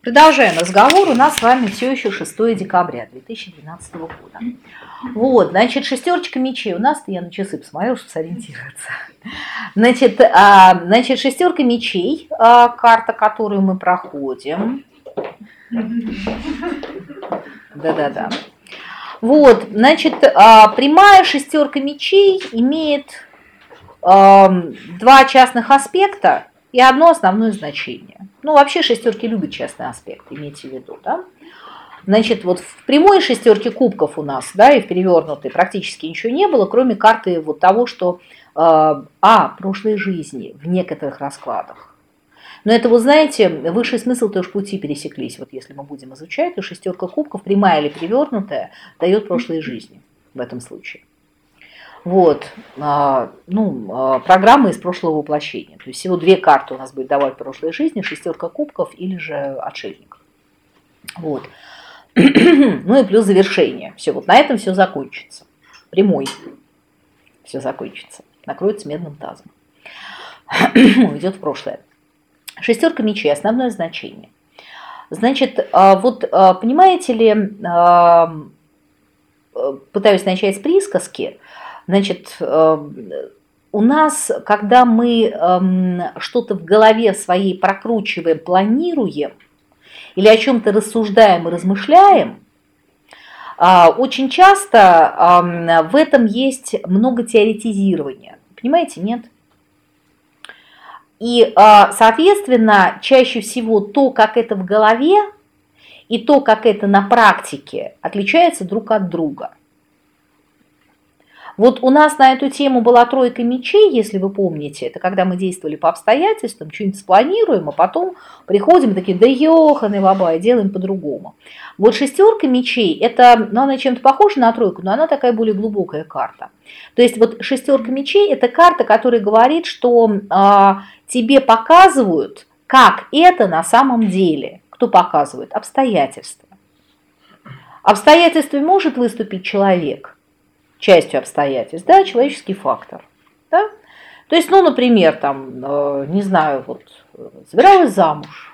Продолжаем разговор. У нас с вами все еще 6 декабря 2012 года. Вот, значит, шестерочка мечей. У нас, я на часы посмотрела, чтобы сориентироваться. Значит, а, значит шестерка мечей, а, карта, которую мы проходим. Да-да-да. Вот, значит, а, прямая шестерка мечей имеет а, два частных аспекта и одно основное значение. Ну, вообще шестерки любят частный аспект, имейте в виду, да? Значит, вот в прямой шестерке кубков у нас, да, и в перевернутой практически ничего не было, кроме карты вот того, что э, а, прошлой жизни в некоторых раскладах. Но это, вы знаете, высший смысл тоже пути пересеклись. Вот если мы будем изучать, то шестерка кубков, прямая или перевернутая, дает прошлые жизни в этом случае. Вот, а, ну, а, программы из прошлого воплощения. То есть всего две карты у нас будет давать прошлой жизни, шестерка кубков или же отшельник. Вот. ну и плюс завершение. Все, вот на этом все закончится. Прямой. Все закончится. Накроется медным тазом. Уйдет в прошлое. Шестерка мечей. Основное значение. Значит, а, вот понимаете ли, пытаюсь начать с присказки, Значит, эм, у нас, когда мы эм, что-то в голове своей прокручиваем, планируем, или о чем-то рассуждаем и размышляем, а, очень часто эм, в этом есть много теоретизирования. Понимаете, нет? И, а, соответственно, чаще всего то, как это в голове, и то, как это на практике, отличается друг от друга. Вот у нас на эту тему была тройка мечей, если вы помните. Это когда мы действовали по обстоятельствам, что-нибудь спланируем, а потом приходим такие, да ёханы бабай, делаем по-другому. Вот шестерка мечей, это, ну, она чем-то похожа на тройку, но она такая более глубокая карта. То есть вот шестерка мечей – это карта, которая говорит, что а, тебе показывают, как это на самом деле. Кто показывает? Обстоятельства. Обстоятельствами может выступить человек – частью обстоятельств, да, человеческий фактор, да. То есть, ну, например, там, э, не знаю, вот, собиралась замуж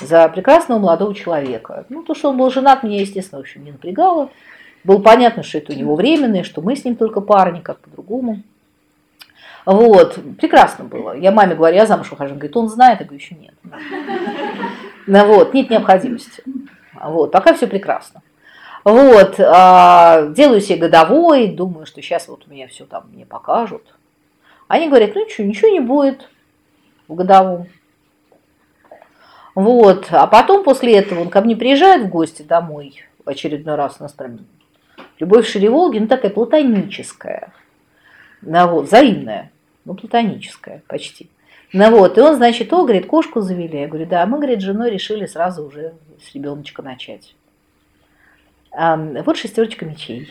за прекрасного молодого человека. Ну, то, что он был женат, меня, естественно, в не напрягало. Было понятно, что это у него временное, что мы с ним только пара, никак по-другому. Вот, прекрасно было. Я маме говорю, я замуж ухожу. Он говорит, он знает, я говорю, еще нет. Ну вот, нет необходимости. Вот, пока все прекрасно. Вот, а, делаю себе годовой, думаю, что сейчас вот у меня все там мне покажут. Они говорят, ну что, ничего не будет в годовом. Вот, а потом после этого он ко мне приезжает в гости домой в очередной раз. У нас прям любовь Шереволги, ну такая платоническая, ну, вот, взаимная, ну платоническая почти. Ну вот, и он, значит, о, говорит, кошку завели. Я говорю, да, мы, говорит, с женой решили сразу уже с ребеночка начать. Вот шестерочка мечей.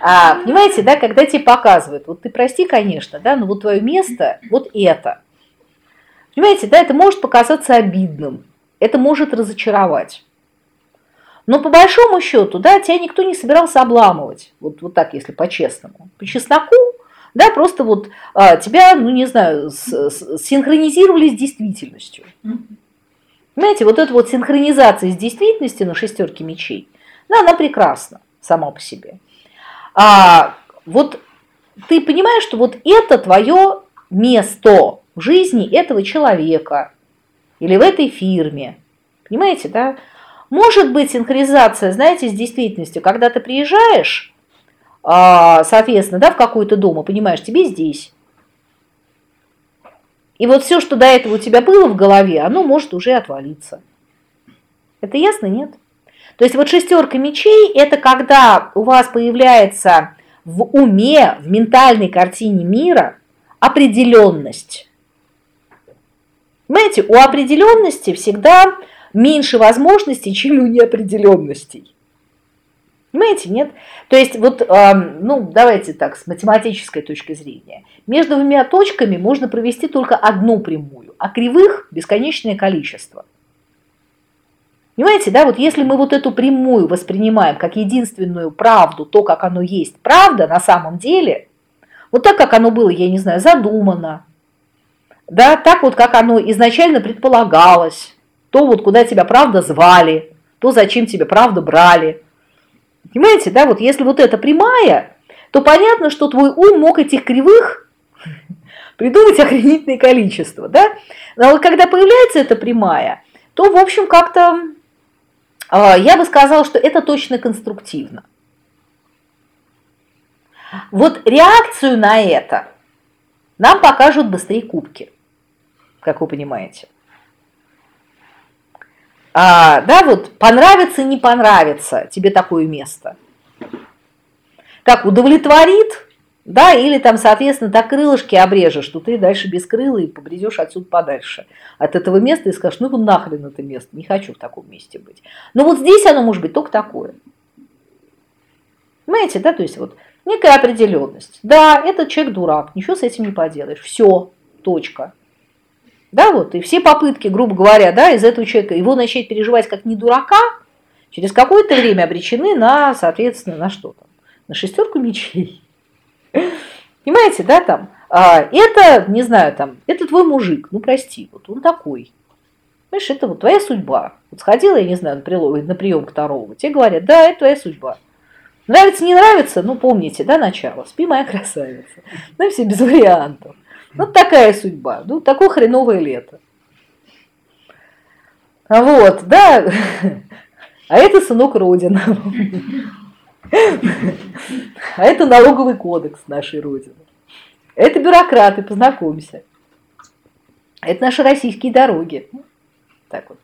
А, понимаете, да, когда тебе показывают, вот ты прости, конечно, да, но вот твое место, вот это. Понимаете, да, это может показаться обидным, это может разочаровать. Но по большому счету, да, тебя никто не собирался обламывать, вот, вот так, если по-честному. По чесноку, да, просто вот а, тебя, ну не знаю, с, с, синхронизировали с действительностью. Понимаете, вот эта вот синхронизация с действительностью на шестерке мечей, ну, она прекрасна сама по себе. А вот ты понимаешь, что вот это твое место в жизни этого человека или в этой фирме. Понимаете, да? Может быть синхронизация, знаете, с действительностью, когда ты приезжаешь, а, соответственно, да, в какой-то дом и понимаешь, тебе здесь, и вот все, что до этого у тебя было в голове, оно может уже отвалиться. Это ясно, нет? То есть вот шестерка мечей – это когда у вас появляется в уме, в ментальной картине мира определенность. Понимаете, у определенности всегда меньше возможностей, чем у неопределенностей. Понимаете, нет? То есть вот, ну, давайте так, с математической точки зрения. Между двумя точками можно провести только одну прямую, а кривых бесконечное количество. Понимаете, да, вот если мы вот эту прямую воспринимаем как единственную правду, то, как оно есть правда на самом деле, вот так, как оно было, я не знаю, задумано, да, так вот, как оно изначально предполагалось, то вот куда тебя правда звали, то зачем тебя правда брали. Понимаете, да, вот если вот это прямая, то понятно, что твой ум мог этих кривых придумать охренительное количество, да? Но когда появляется эта прямая, то, в общем, как-то а, я бы сказала, что это точно конструктивно. Вот реакцию на это нам покажут быстрее кубки, как вы понимаете. А, да, вот понравится, не понравится тебе такое место. Как удовлетворит, да, или там, соответственно, так крылышки обрежешь, что ты дальше без крыла и побредешь отсюда подальше от этого места и скажешь, ну нахрен это место, не хочу в таком месте быть. Но вот здесь оно может быть только такое. Понимаете, да, то есть вот некая определенность. Да, этот человек дурак, ничего с этим не поделаешь. Все, точка. Да, вот, и все попытки, грубо говоря, да, из этого человека, его начать переживать как не дурака, через какое-то время обречены на, соответственно, на что там? На шестерку мечей. Понимаете, да, там, а, это, не знаю, там, это твой мужик, ну прости, вот он такой. Понимаешь, это вот твоя судьба. Вот сходила, я не знаю, на, прилог, на прием Тарову, тебе говорят, да, это твоя судьба. Нравится, не нравится, ну помните, да, начало, спи, моя красавица. Ну, все без вариантов. Вот такая судьба, ну, такое хреновое лето. А вот, да, а это сынок Родина. А это налоговый кодекс нашей Родины. Это бюрократы, познакомься. Это наши российские дороги. Так вот.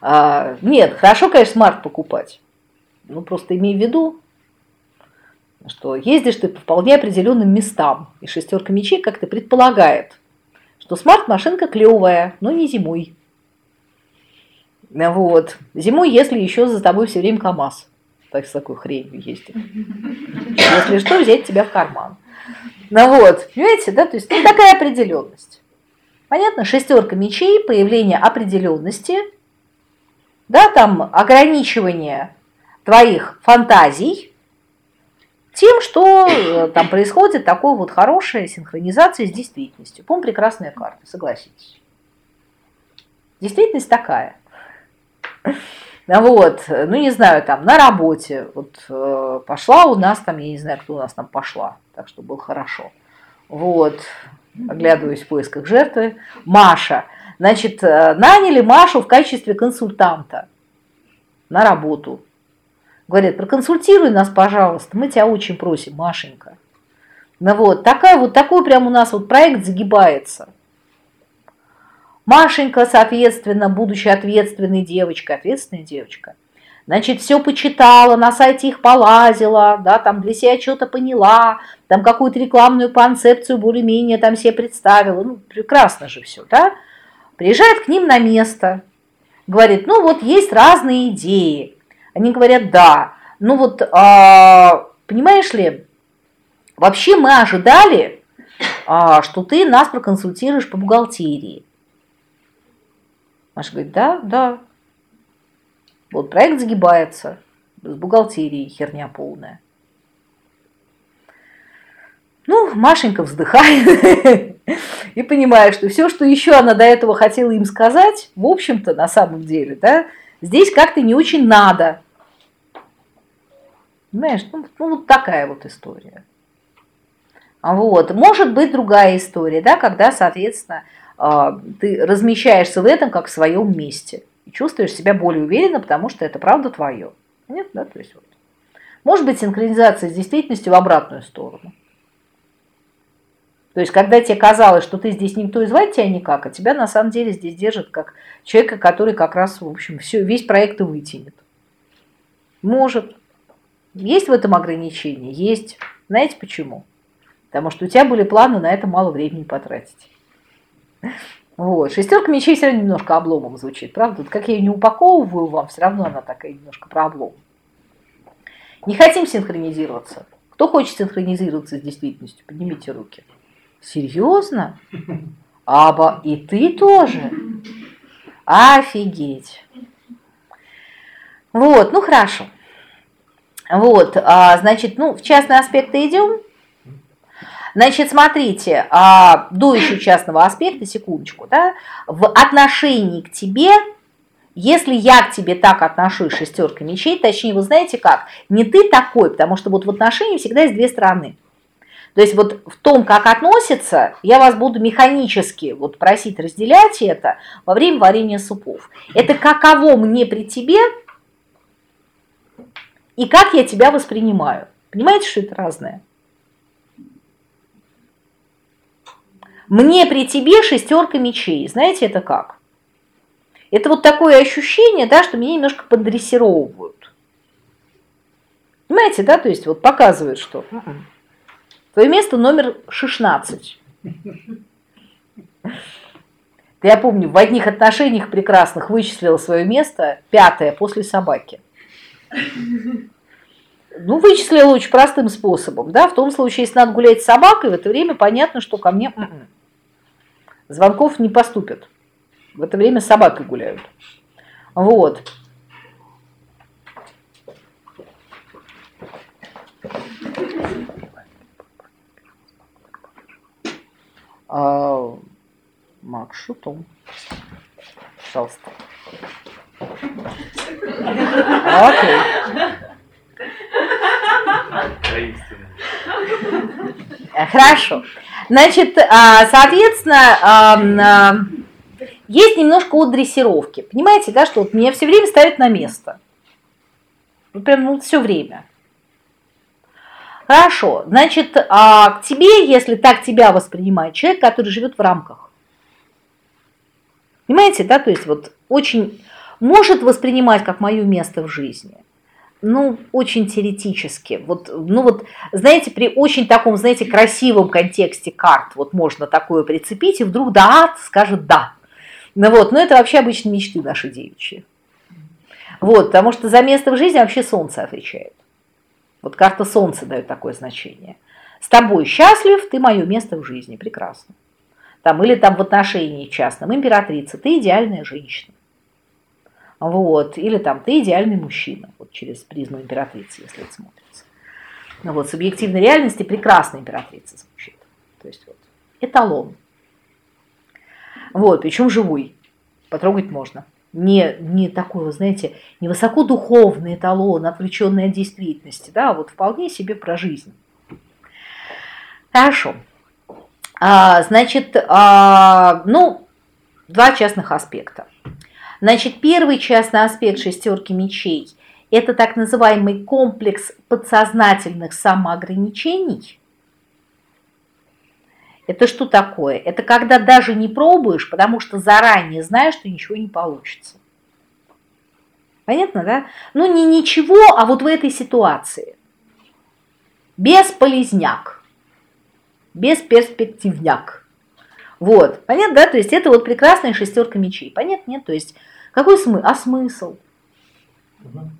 А, нет, хорошо, конечно, смарт покупать. Ну, просто имей в виду, что ездишь ты по вполне определенным местам, и шестерка мечей как-то предполагает, что смарт-машинка клевая, но не зимой. Вот. Зимой, если еще за тобой все время КАМАЗ так, с такой хренью ездит. Если что, взять тебя в карман. Ну вот, понимаете, да, то есть ну, такая определенность. Понятно, шестерка мечей, появление определенности, да, там ограничивание твоих фантазий, тем, что э, там происходит такой вот хорошая синхронизация с действительностью. По прекрасная карта, согласитесь. Действительность такая. Вот, ну не знаю, там на работе, вот э, пошла у нас там, я не знаю, кто у нас там пошла, так что было хорошо. Вот, оглядываюсь в поисках жертвы. Маша. Значит, э, наняли Машу в качестве консультанта на работу. Говорят, проконсультируй нас, пожалуйста, мы тебя очень просим, Машенька. Ну вот, такая вот, такой прям у нас вот проект загибается. Машенька, соответственно, будучи ответственной девочкой, ответственная девочка, значит, все почитала, на сайте их полазила, да, там для себя что-то поняла, там какую-то рекламную концепцию более-менее там себе представила, ну, прекрасно же все, да, приезжает к ним на место, говорит, ну, вот есть разные идеи, они говорят, да, ну, вот, а, понимаешь ли, вообще мы ожидали, а, что ты нас проконсультируешь по бухгалтерии, Маша говорит, да, да. Вот проект загибается, с бухгалтерией херня полная. Ну, Машенька вздыхает и понимает, что все, что еще она до этого хотела им сказать, в общем-то, на самом деле, да, здесь как-то не очень надо. Понимаешь, ну, ну вот такая вот история. А вот, может быть другая история, да, когда, соответственно, а, ты размещаешься в этом как в своем месте и чувствуешь себя более уверенно, потому что это правда твое. Нет, да, то есть вот. Может быть синхронизация с действительностью в обратную сторону. То есть, когда тебе казалось, что ты здесь никто и звать тебя никак, а тебя на самом деле здесь держат как человека, который как раз, в общем, все, весь проект и вытянет. Может. Есть в этом ограничение? Есть. Знаете почему? Потому что у тебя были планы на это мало времени потратить. Вот. Шестерка мечей все равно немножко обломом звучит, правда? Вот как я ее не упаковываю вам, все равно она такая немножко про облом. Не хотим синхронизироваться. Кто хочет синхронизироваться с действительностью? Поднимите руки. Серьезно? Аба, и ты тоже? Офигеть. Вот, ну хорошо. Вот, а, значит, ну, в частные аспекты идем. Значит, смотрите, а, до еще частного аспекта, секундочку, да, в отношении к тебе Если я к тебе так отношусь, шестерка мечей, точнее, вы знаете как, не ты такой, потому что вот в отношении всегда есть две стороны. То есть вот в том, как относится, я вас буду механически вот просить разделять это во время варенья супов. Это каково мне при тебе и как я тебя воспринимаю. Понимаете, что это разное? Мне при тебе шестерка мечей. Знаете, это как? Это вот такое ощущение, да, что меня немножко поддрессировывают. Понимаете, да, то есть вот показывают, что м-м, твое место номер 16. Я помню, в одних отношениях прекрасных вычислила свое место пятое после собаки. Ну, вычислила очень простым способом, да, в том случае, если надо гулять с собакой, в это время понятно, что ко мне м-м, звонков не поступят. В это время с собакой гуляют. Вот. А, Макс Шутом. Пожалуйста. Окей. Хорошо. Значит, а, соответственно, есть немножко от дрессировки. Понимаете, да, что вот меня все время ставят на место. Ну, прям ну, все время. Хорошо, значит, а к тебе, если так тебя воспринимает человек, который живет в рамках. Понимаете, да, то есть вот очень может воспринимать как мое место в жизни. Ну, очень теоретически. Вот, ну вот, знаете, при очень таком, знаете, красивом контексте карт вот можно такое прицепить, и вдруг да, скажет да. Ну вот, но это вообще обычно мечты наши девичьи. Вот, потому что за место в жизни вообще солнце отвечает. Вот карта солнца дает такое значение. С тобой счастлив, ты мое место в жизни, прекрасно. Там, или там в отношении частном, императрица, ты идеальная женщина. Вот, или там ты идеальный мужчина, вот через призму императрицы, если это смотрится. Ну вот, субъективной реальности прекрасная императрица звучит. То есть вот, эталон. Вот, причем живой. Потрогать можно. Не, не такой, вы знаете, не высокодуховный эталон, отвлеченный от действительности, да, а вот вполне себе про жизнь. Хорошо. А, значит, а, ну, два частных аспекта. Значит, первый частный аспект шестерки мечей – это так называемый комплекс подсознательных самоограничений – это что такое? Это когда даже не пробуешь, потому что заранее знаешь, что ничего не получится. Понятно, да? Ну не ничего, а вот в этой ситуации. Бесполезняк. Бесперспективняк. Вот, понятно, да? То есть это вот прекрасная шестерка мечей. Понятно, нет? То есть какой смысл? А смысл? Угу.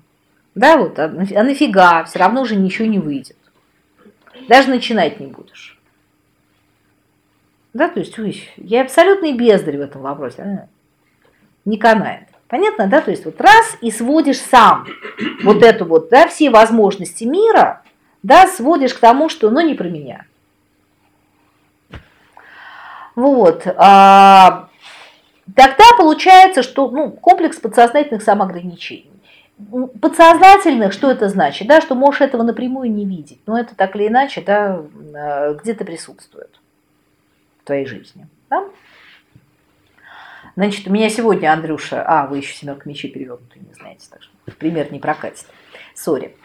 Да, вот, а, а нафига? Все равно уже ничего не выйдет. Даже начинать не будешь. Да, то есть, ой, я абсолютный бездарь в этом вопросе. А? Не канает. Понятно, да? То есть вот раз и сводишь сам вот эту вот, да, все возможности мира, да, сводишь к тому, что, ну, не про меня. Вот. А, тогда получается, что, ну, комплекс подсознательных самоограничений. Подсознательных, что это значит? Да, что можешь этого напрямую не видеть, но это так или иначе, да, а, где-то присутствует твоей жизни. Да? Значит, у меня сегодня, Андрюша, а, вы еще семерка мечей перевернутые не знаете, так что пример не прокатит. Сори.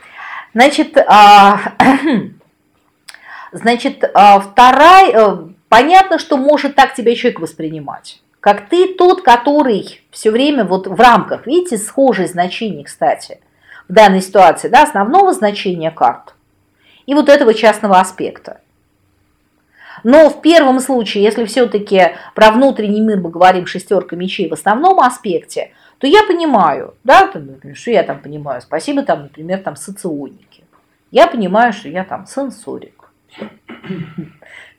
Значит, а, значит, а, вторая, а, понятно, что может так тебя человек воспринимать. Как ты тот, который все время вот в рамках, видите, схожие значения, кстати, в данной ситуации, да, основного значения карт и вот этого частного аспекта. Но в первом случае, если все-таки про внутренний мир мы говорим шестерка мечей в основном аспекте, то я понимаю, да, что я там понимаю, спасибо там, например, там соционики. Я понимаю, что я там сенсорик.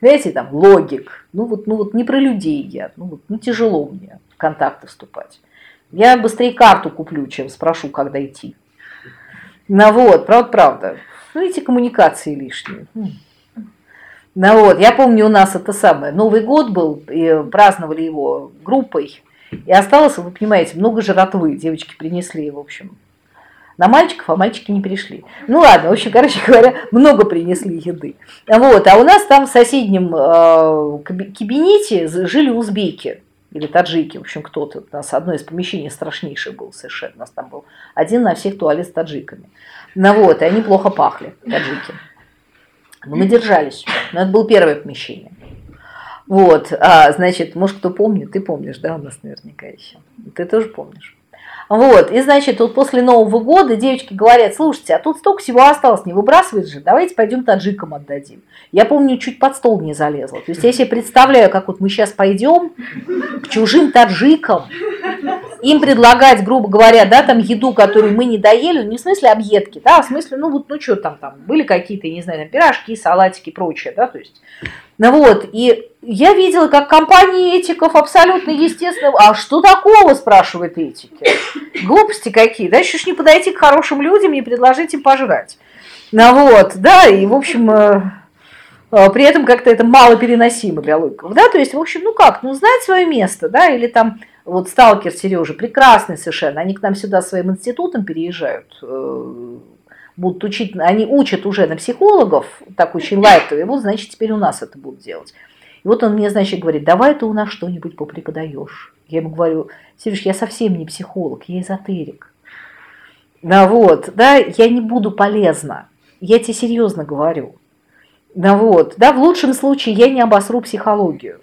Знаете, там логик. Ну вот, ну вот не про людей я, ну вот ну, тяжело мне в контакты вступать. Я быстрее карту куплю, чем спрошу, когда идти. Ну вот, правда, правда. Ну эти коммуникации лишние. Ну вот, я помню, у нас это самое, Новый год был, и праздновали его группой, И осталось, вы понимаете, много жратвы девочки принесли, в общем, на мальчиков, а мальчики не пришли. Ну ладно, в общем, короче говоря, много принесли еды. Вот, а у нас там в соседнем э, кабинете жили узбеки или таджики, в общем, кто-то. У нас одно из помещений страшнейшее было совершенно. У нас там был один на всех туалет с таджиками. Ну вот, и они плохо пахли, таджики. Но мы держались. Но это было первое помещение. Вот, а, значит, может, кто помнит, ты помнишь, да, у нас наверняка еще. Ты тоже помнишь. Вот, и значит, вот после Нового года девочки говорят, слушайте, а тут столько всего осталось, не выбрасывать же, давайте пойдем таджикам отдадим. Я помню, чуть под стол не залезла. То есть я себе представляю, как вот мы сейчас пойдем к чужим таджикам, им предлагать, грубо говоря, да, там еду, которую мы не доели, не в смысле объедки, да, а в смысле, ну вот, ну что там, там были какие-то, не знаю, там, пирожки, салатики прочее, да, то есть, ну вот, и я видела, как компании этиков абсолютно естественно, а что такого, спрашивает этики, глупости какие, да, еще ж не подойти к хорошим людям и предложить им пожрать, ну вот, да, и в общем, э, при этом как-то это мало переносимо для логиков, да, то есть, в общем, ну как, ну знать свое место, да, или там вот сталкер Сережа, прекрасный совершенно, они к нам сюда своим институтом переезжают, э, будут учить, они учат уже на психологов, так очень лайтово, вот, значит, теперь у нас это будут делать. И вот он мне, значит, говорит, давай ты у нас что-нибудь попреподаешь. Я ему говорю, Сереж, я совсем не психолог, я эзотерик. Да вот, да, я не буду полезна. Я тебе серьезно говорю. Да вот, да, в лучшем случае я не обосру психологию.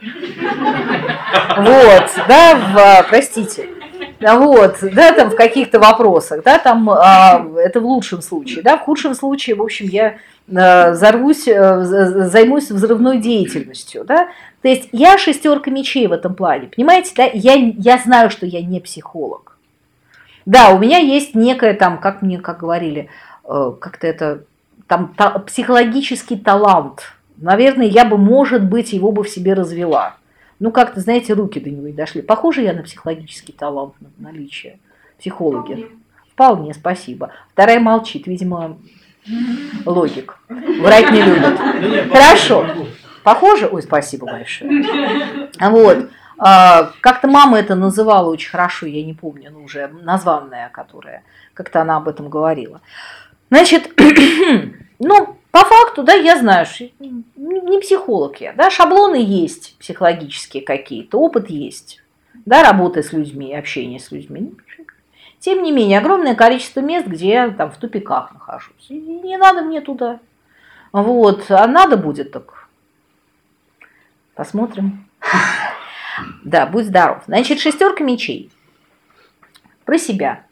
Вот, да, в, простите. Да, вот, да, там в каких-то вопросах, да, там а, это в лучшем случае, да, в худшем случае, в общем, я а, взорвусь, а, займусь взрывной деятельностью, да, то есть я шестерка мечей в этом плане, понимаете, да, я, я знаю, что я не психолог, да, у меня есть некое там, как мне, как говорили, э, как-то это там та, психологический талант. Наверное, я бы, может быть, его бы в себе развела. Ну, как-то, знаете, руки до него не дошли. Похоже я на психологический талант, на наличие психологи. Вполне. Вполне, спасибо. Вторая молчит, видимо, логик. Врать не любит. Хорошо. Похоже? Ой, спасибо большое. Вот. А, как-то мама это называла очень хорошо, я не помню, ну уже названная, которая, как-то она об этом говорила. Значит, ну, по факту, да, я знаю, не психолог я, да, шаблоны есть психологические какие-то, опыт есть, да, работы с людьми, общение с людьми. Тем не менее, огромное количество мест, где я там в тупиках нахожусь. И не надо мне туда. Вот, а надо будет так. Посмотрим. Да, будь здоров. Значит, шестерка мечей. Про себя.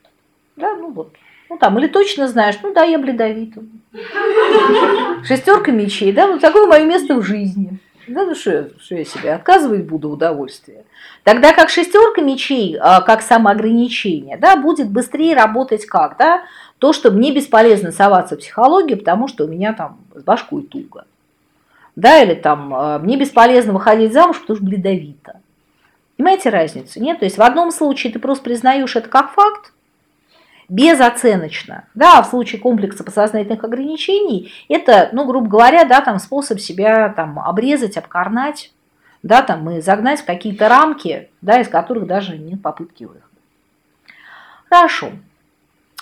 Да, ну вот, ну там, или точно знаешь, ну да, я бледовита. Шестерка мечей, да, вот такое мое место в жизни. Да, ну что, что я себе отказывать буду удовольствие. Тогда как шестерка мечей, а, как самоограничение, да, будет быстрее работать как, да, то, что мне бесполезно соваться в психологию, потому что у меня там с башкой туго. Да, или там а, мне бесполезно выходить замуж, потому что бледовито. Понимаете разницу? Нет? То есть в одном случае ты просто признаешь это как факт, безоценочно. Да, в случае комплекса подсознательных ограничений это, ну, грубо говоря, да, там способ себя там обрезать, обкорнать, да, там и загнать в какие-то рамки, да, из которых даже нет попытки выхода. Хорошо.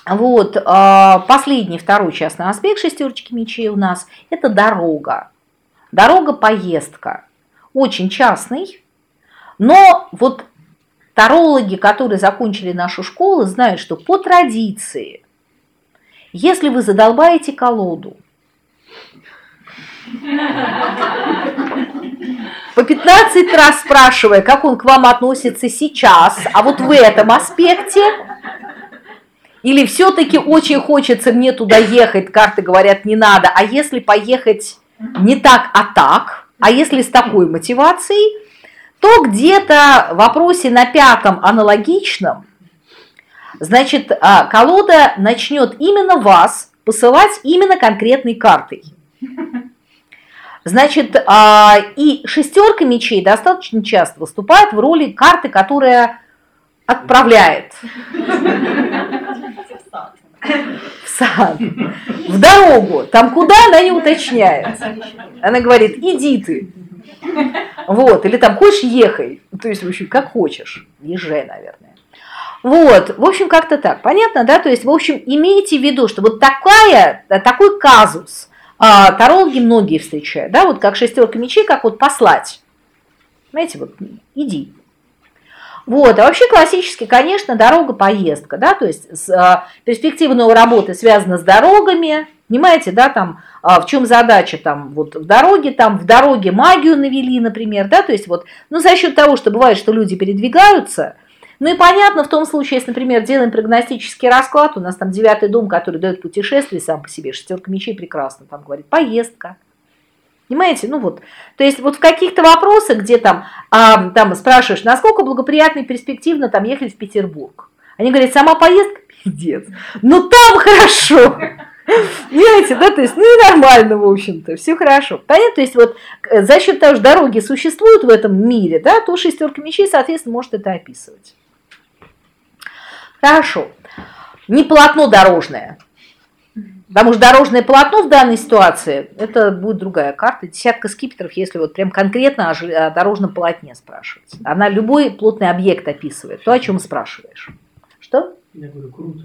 Вот, а, последний, второй частный аспект шестерочки мечей у нас – это дорога. Дорога-поездка. Очень частный, но вот Тарологи, которые закончили нашу школу, знают, что по традиции, если вы задолбаете колоду, по 15 раз спрашивая, как он к вам относится сейчас, а вот в этом аспекте, или все-таки очень хочется мне туда ехать, карты говорят, не надо, а если поехать не так, а так, а если с такой мотивацией, то где-то в вопросе на пятом аналогичном, значит, а, колода начнет именно вас посылать именно конкретной картой. Значит, а, и шестерка мечей достаточно часто выступает в роли карты, которая отправляет в сад, в дорогу, там куда она не уточняет. Она говорит, иди ты. Вот, или там хочешь ехай, то есть, в общем, как хочешь. езжай, наверное. Вот, в общем, как-то так. Понятно, да? То есть, в общем, имейте в виду, что вот такая, такой казус а, тарологи многие встречают, да, вот как шестерка мечей, как вот послать. Знаете, вот иди. Вот, а вообще классически, конечно, дорога, поездка, да, то есть с, а, перспектива новой работы связана с дорогами, понимаете, да, там, а, в чем задача там вот в дороге, там в дороге магию навели, например, да, то есть вот, ну, за счет того, что бывает, что люди передвигаются, ну и понятно в том случае, если, например, делаем прогностический расклад, у нас там девятый дом, который дает путешествие сам по себе, шестерка мечей прекрасно, там говорит поездка. Понимаете, ну вот, то есть вот в каких-то вопросах, где там, а, там спрашиваешь, насколько благоприятно и перспективно там ехать в Петербург. Они говорят, сама поездка, пиздец, ну там хорошо. Понимаете, да, то есть, ну и нормально, в общем-то, все хорошо. Понятно, то есть вот э, за счет того, что дороги существуют в этом мире, да, то шестерка мечей, соответственно, может это описывать. Хорошо. Не полотно дорожное. Потому что дорожное полотно в данной ситуации, это будет другая карта. Десятка скипетров, если вот прям конкретно о, дорожном полотне спрашивать. Она любой плотный объект описывает, то, о чем спрашиваешь. Что? Я говорю, круто.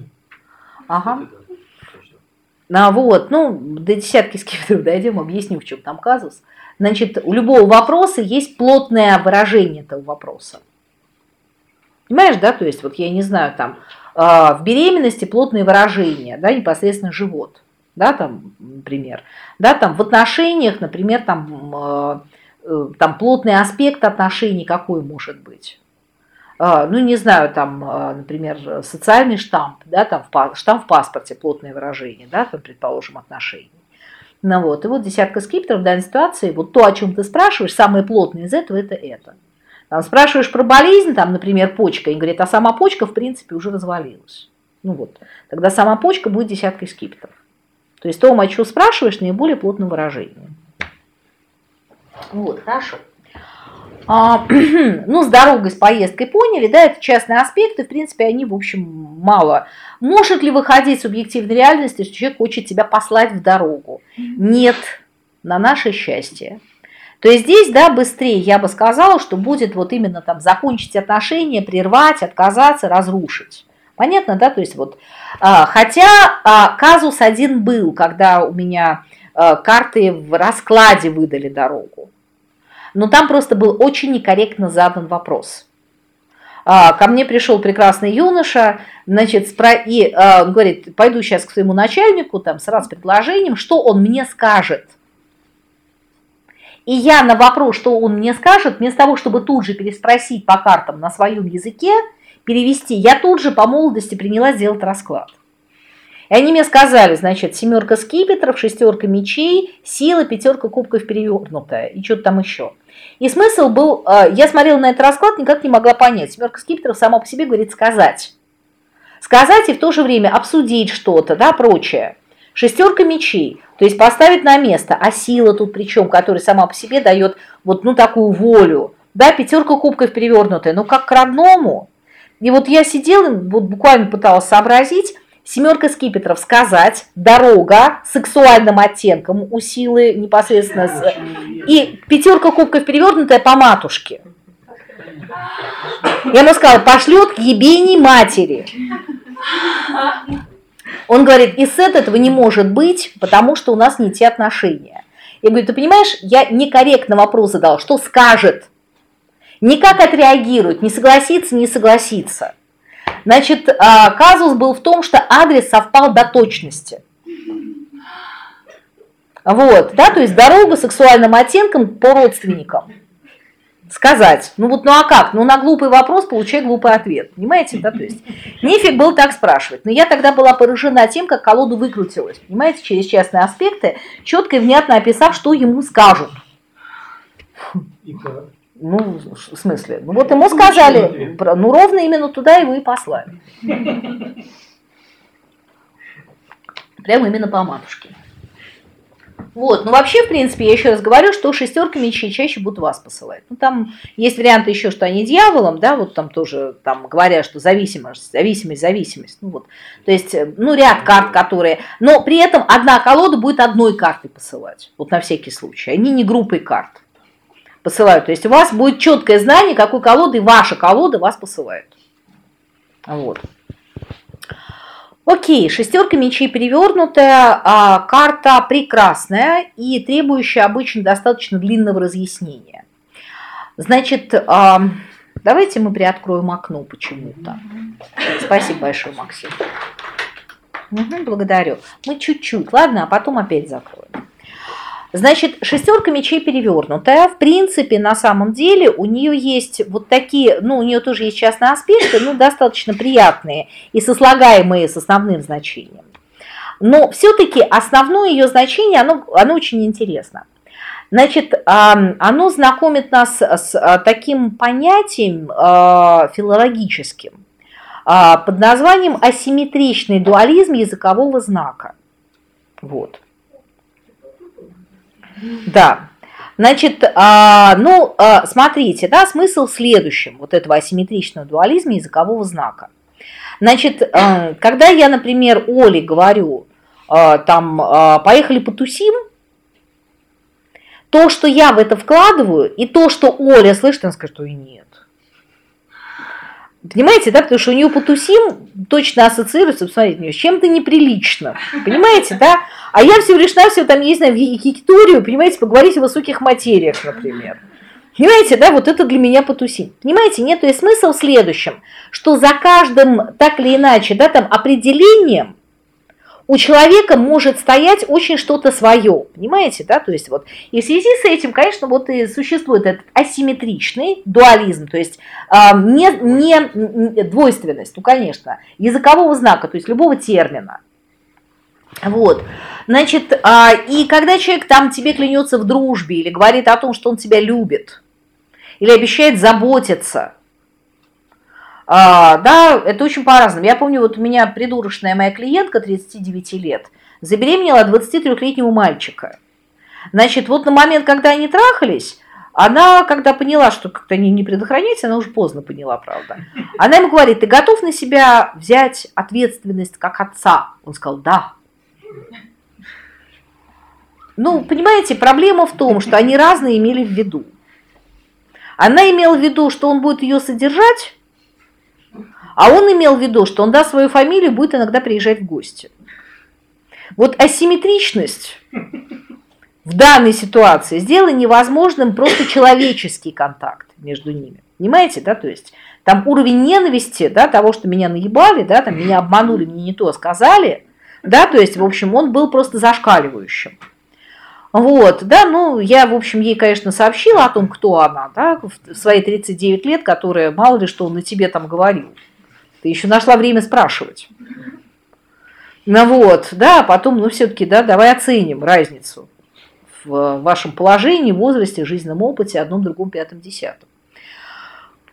Ага. А вот, ну, до десятки скипетров дойдем, объясню, в чем там казус. Значит, у любого вопроса есть плотное выражение этого вопроса. Понимаешь, да, то есть вот я не знаю, там в беременности плотные выражения, да, непосредственно живот, да, там, например, да, там в отношениях, например, там, а, э, там плотный аспект отношений какой может быть. А, ну, не знаю, там, например, социальный штамп, да, там штамп в паспорте, плотное выражение, да, там, предположим, отношений. Ну вот, и вот десятка скипетров в данной ситуации, вот то, о чем ты спрашиваешь, самое плотное из этого, это это. Там спрашиваешь про болезнь, там, например, почка, и говорит, а сама почка, в принципе, уже развалилась. Ну вот, тогда сама почка будет десяткой скипетров. То есть то, о чем спрашиваешь, наиболее плотным выражением. Вот, хорошо. А, ну, с дорогой, с поездкой поняли, да, это частные аспекты, в принципе, они, в общем, мало. Может ли выходить субъективной реальности, что человек хочет тебя послать в дорогу? Нет, на наше счастье. То есть здесь, да, быстрее я бы сказала, что будет вот именно там закончить отношения, прервать, отказаться, разрушить. Понятно, да? То есть вот, а, хотя а, казус один был, когда у меня а, карты в раскладе выдали дорогу. Но там просто был очень некорректно задан вопрос. Ко мне пришел прекрасный юноша, значит, и говорит, пойду сейчас к своему начальнику, там, с предложением, что он мне скажет – и я на вопрос, что он мне скажет, вместо того, чтобы тут же переспросить по картам на своем языке, перевести, я тут же по молодости приняла сделать расклад. И они мне сказали, значит, семерка скипетров, шестерка мечей, сила, пятерка кубков перевернутая и что-то там еще. И смысл был, э, я смотрела на этот расклад, никак не могла понять. Семерка скипетров сама по себе говорит сказать. Сказать и в то же время обсудить что-то, да, прочее. Шестерка мечей, то есть поставить на место, а сила тут причем, которая сама по себе дает вот ну такую волю, да, пятерка кубков перевернутая, ну как к родному. И вот я сидела, вот буквально пыталась сообразить, семерка скипетров сказать, дорога сексуальным оттенком у силы непосредственно, с, и пятерка кубков перевернутая по матушке. Я ему сказала, пошлет к ебени матери. Он говорит, и с этого не может быть, потому что у нас не те отношения. Я говорю, ты понимаешь, я некорректно вопрос задал, что скажет, не как отреагирует, не согласится, не согласится. Значит, а, казус был в том, что адрес совпал до точности. Вот, да, то есть дорога сексуальным оттенком по родственникам сказать, ну вот, ну а как? Ну на глупый вопрос получай глупый ответ. Понимаете, да? То есть нефиг был так спрашивать. Но я тогда была поражена тем, как колоду выкрутилась. Понимаете, через частные аспекты, четко и внятно описав, что ему скажут. Ну, в смысле? Ну вот ему сказали, ну ровно именно туда его и послали. Прямо именно по матушке. Вот, ну вообще, в принципе, я еще раз говорю, что шестерка мечей чаще будут вас посылать. Ну там есть варианты еще, что они дьяволом, да, вот там тоже там говорят, что зависимость, зависимость, зависимость. Ну вот, то есть, э, ну ряд карт, которые, но при этом одна колода будет одной картой посылать, вот на всякий случай. Они не группой карт. посылают. То есть у вас будет четкое знание, какой колоды ваша колода вас посылает. Вот. Окей, шестерка мечей перевернутая, а, карта прекрасная и требующая обычно достаточно длинного разъяснения. Значит, а, давайте мы приоткроем окно почему-то. Спасибо большое, Максим. Угу, благодарю. Мы чуть-чуть, ладно, а потом опять закроем. Значит, шестерка мечей перевернутая. В принципе, на самом деле у нее есть вот такие, ну, у нее тоже есть частные аспекты, ну, достаточно приятные и сослагаемые с основным значением. Но все-таки основное ее значение, оно, оно очень интересно. Значит, оно знакомит нас с а, таким понятием а, филологическим а, под названием асимметричный дуализм языкового знака. Вот. Да. Значит, а, ну, а, смотрите, да, смысл в следующем, вот этого асимметричного дуализма языкового знака. Значит, а, когда я, например, Оле говорю, там, поехали потусим, то, что я в это вкладываю, и то, что Оля слышит, она скажет, что и нет. Понимаете, да, потому что у нее потусим точно ассоциируется, посмотрите, с чем-то неприличным. Понимаете, да? А я всего лишь навсего там, не знаю, в якиторию, понимаете, поговорить о высоких материях, например. Понимаете, да, вот это для меня потусить. Понимаете, нет, то есть смысл в следующем, что за каждым так или иначе, да, там определением у человека может стоять очень что-то свое, понимаете, да, то есть вот, и в связи с этим, конечно, вот и существует этот асимметричный дуализм, то есть э, не, не двойственность, ну, конечно, языкового знака, то есть любого термина, вот, значит, а, и когда человек там тебе клянется в дружбе или говорит о том, что он тебя любит, или обещает заботиться, а, да, это очень по-разному. Я помню, вот у меня придурочная моя клиентка 39 лет забеременела от 23-летнего мальчика. Значит, вот на момент, когда они трахались, она, когда поняла, что как-то они не предохраняются, она уже поздно поняла, правда. Она ему говорит, ты готов на себя взять ответственность как отца? Он сказал, да. Ну, понимаете, проблема в том, что они разные имели в виду. Она имела в виду, что он будет ее содержать, а он имел в виду, что он даст свою фамилию, будет иногда приезжать в гости. Вот асимметричность в данной ситуации сделала невозможным просто человеческий контакт между ними. Понимаете, да, то есть там уровень ненависти, да, того, что меня наебали, да, там меня обманули, мне не то сказали, да, то есть, в общем, он был просто зашкаливающим. Вот, да, ну, я, в общем, ей, конечно, сообщила о том, кто она, да, в свои 39 лет, которая, мало ли, что он на тебе там говорил. Ты еще нашла время спрашивать. Ну вот, да, потом, ну, все-таки, да, давай оценим разницу в вашем положении, возрасте, жизненном опыте, одном, другом, пятом, десятом.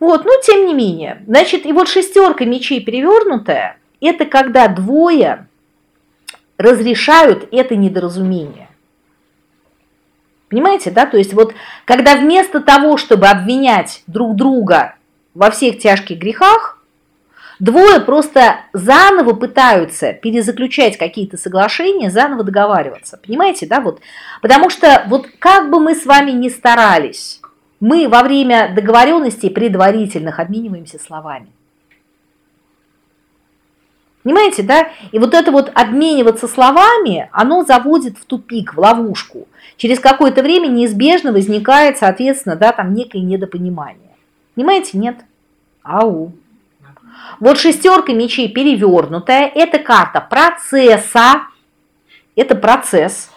Вот, но тем не менее. Значит, и вот шестерка мечей перевернутая, это когда двое разрешают это недоразумение. Понимаете, да? То есть вот когда вместо того, чтобы обвинять друг друга во всех тяжких грехах, двое просто заново пытаются перезаключать какие-то соглашения, заново договариваться. Понимаете, да? Вот, потому что вот как бы мы с вами ни старались, мы во время договоренностей предварительных обмениваемся словами. Понимаете, да? И вот это вот обмениваться словами, оно заводит в тупик, в ловушку. Через какое-то время неизбежно возникает, соответственно, да, там некое недопонимание. Понимаете, нет? Ау. Вот шестерка мечей перевернутая, это карта процесса, это процесс,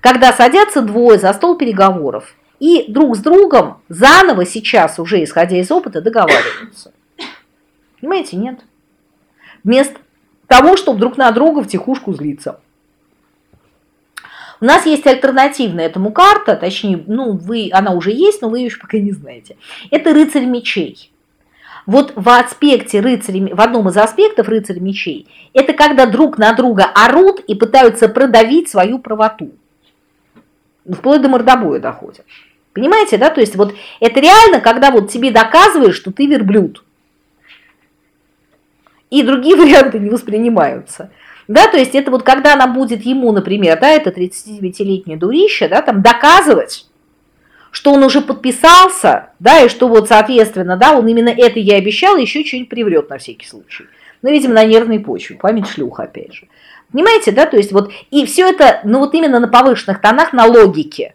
когда садятся двое за стол переговоров и друг с другом заново сейчас, уже исходя из опыта, договариваются. Понимаете, нет? Вместо того, чтобы друг на друга в тихушку злиться. У нас есть альтернативная этому карта, точнее, ну, вы, она уже есть, но вы ее еще пока не знаете. Это рыцарь мечей. Вот в аспекте рыцаря, в одном из аспектов рыцарь мечей, это когда друг на друга орут и пытаются продавить свою правоту. Вплоть до мордобоя доходят. Понимаете, да? То есть вот это реально, когда вот тебе доказывают, что ты верблюд и другие варианты не воспринимаются. Да, то есть это вот когда она будет ему, например, да, это 39-летняя дурища, да, там доказывать, что он уже подписался, да, и что вот, соответственно, да, он именно это я обещал, еще что-нибудь приврет на всякий случай. Ну, видимо, на нервной почве, память шлюха, опять же. Понимаете, да, то есть вот, и все это, ну, вот именно на повышенных тонах, на логике.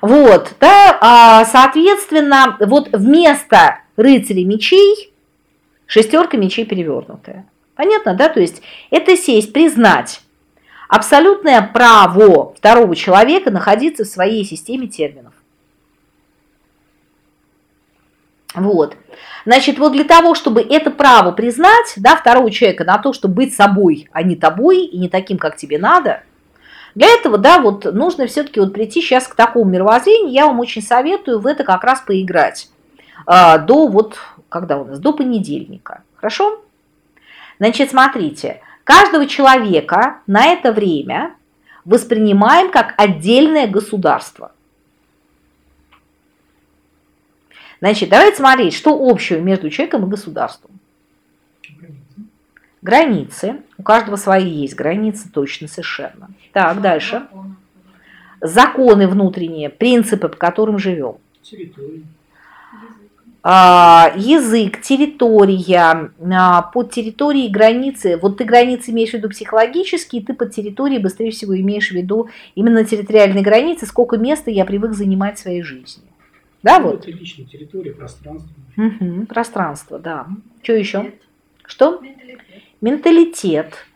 Вот, да, а, соответственно, вот вместо рыцаря мечей шестерка мечей перевернутая. Понятно, да? То есть это сесть, признать абсолютное право второго человека находиться в своей системе терминов. Вот. Значит, вот для того, чтобы это право признать, да, второго человека на то, чтобы быть собой, а не тобой и не таким, как тебе надо, для этого, да, вот нужно все-таки вот прийти сейчас к такому мировоззрению, я вам очень советую в это как раз поиграть а, до вот, когда у нас, до понедельника, хорошо? Значит, смотрите, Каждого человека на это время воспринимаем как отдельное государство. Значит, давайте смотреть, что общего между человеком и государством. Границы. У каждого свои есть границы, точно, совершенно. Так, дальше. Законы внутренние, принципы, по которым живем. Территория. А, язык, территория, а, под территорией границы, вот ты границы имеешь в виду психологические, ты под территорией быстрее всего имеешь в виду именно территориальные границы, сколько места я привык занимать в своей жизни. Да, ну, вот? Это личная территория, пространство. Угу, пространство, да. Что еще? Что? Менталитет. Менталитет.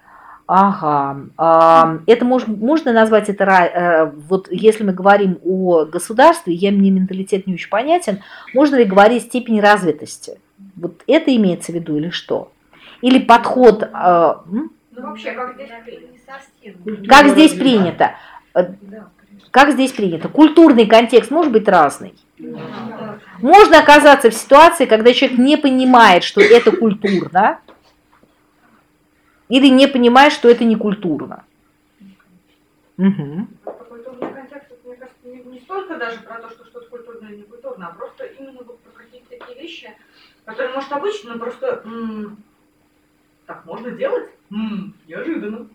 Ага. Это мож, можно назвать это, э, вот если мы говорим о государстве, я мне менталитет не очень понятен, можно ли говорить степень развитости? Вот это имеется в виду или что? Или подход... Э, ну, вообще, как здесь принято? Как здесь принято? Как здесь принято? Культурный контекст может быть разный. Можно оказаться в ситуации, когда человек не понимает, что это культурно, или не понимаешь, что это не культурно. Угу. контекст, мне кажется, не, не столько даже про то, что что-то культурно или не культурно, а просто именно вот про какие-то такие вещи, которые, может, обычно просто м- так можно делать? М- неожиданно.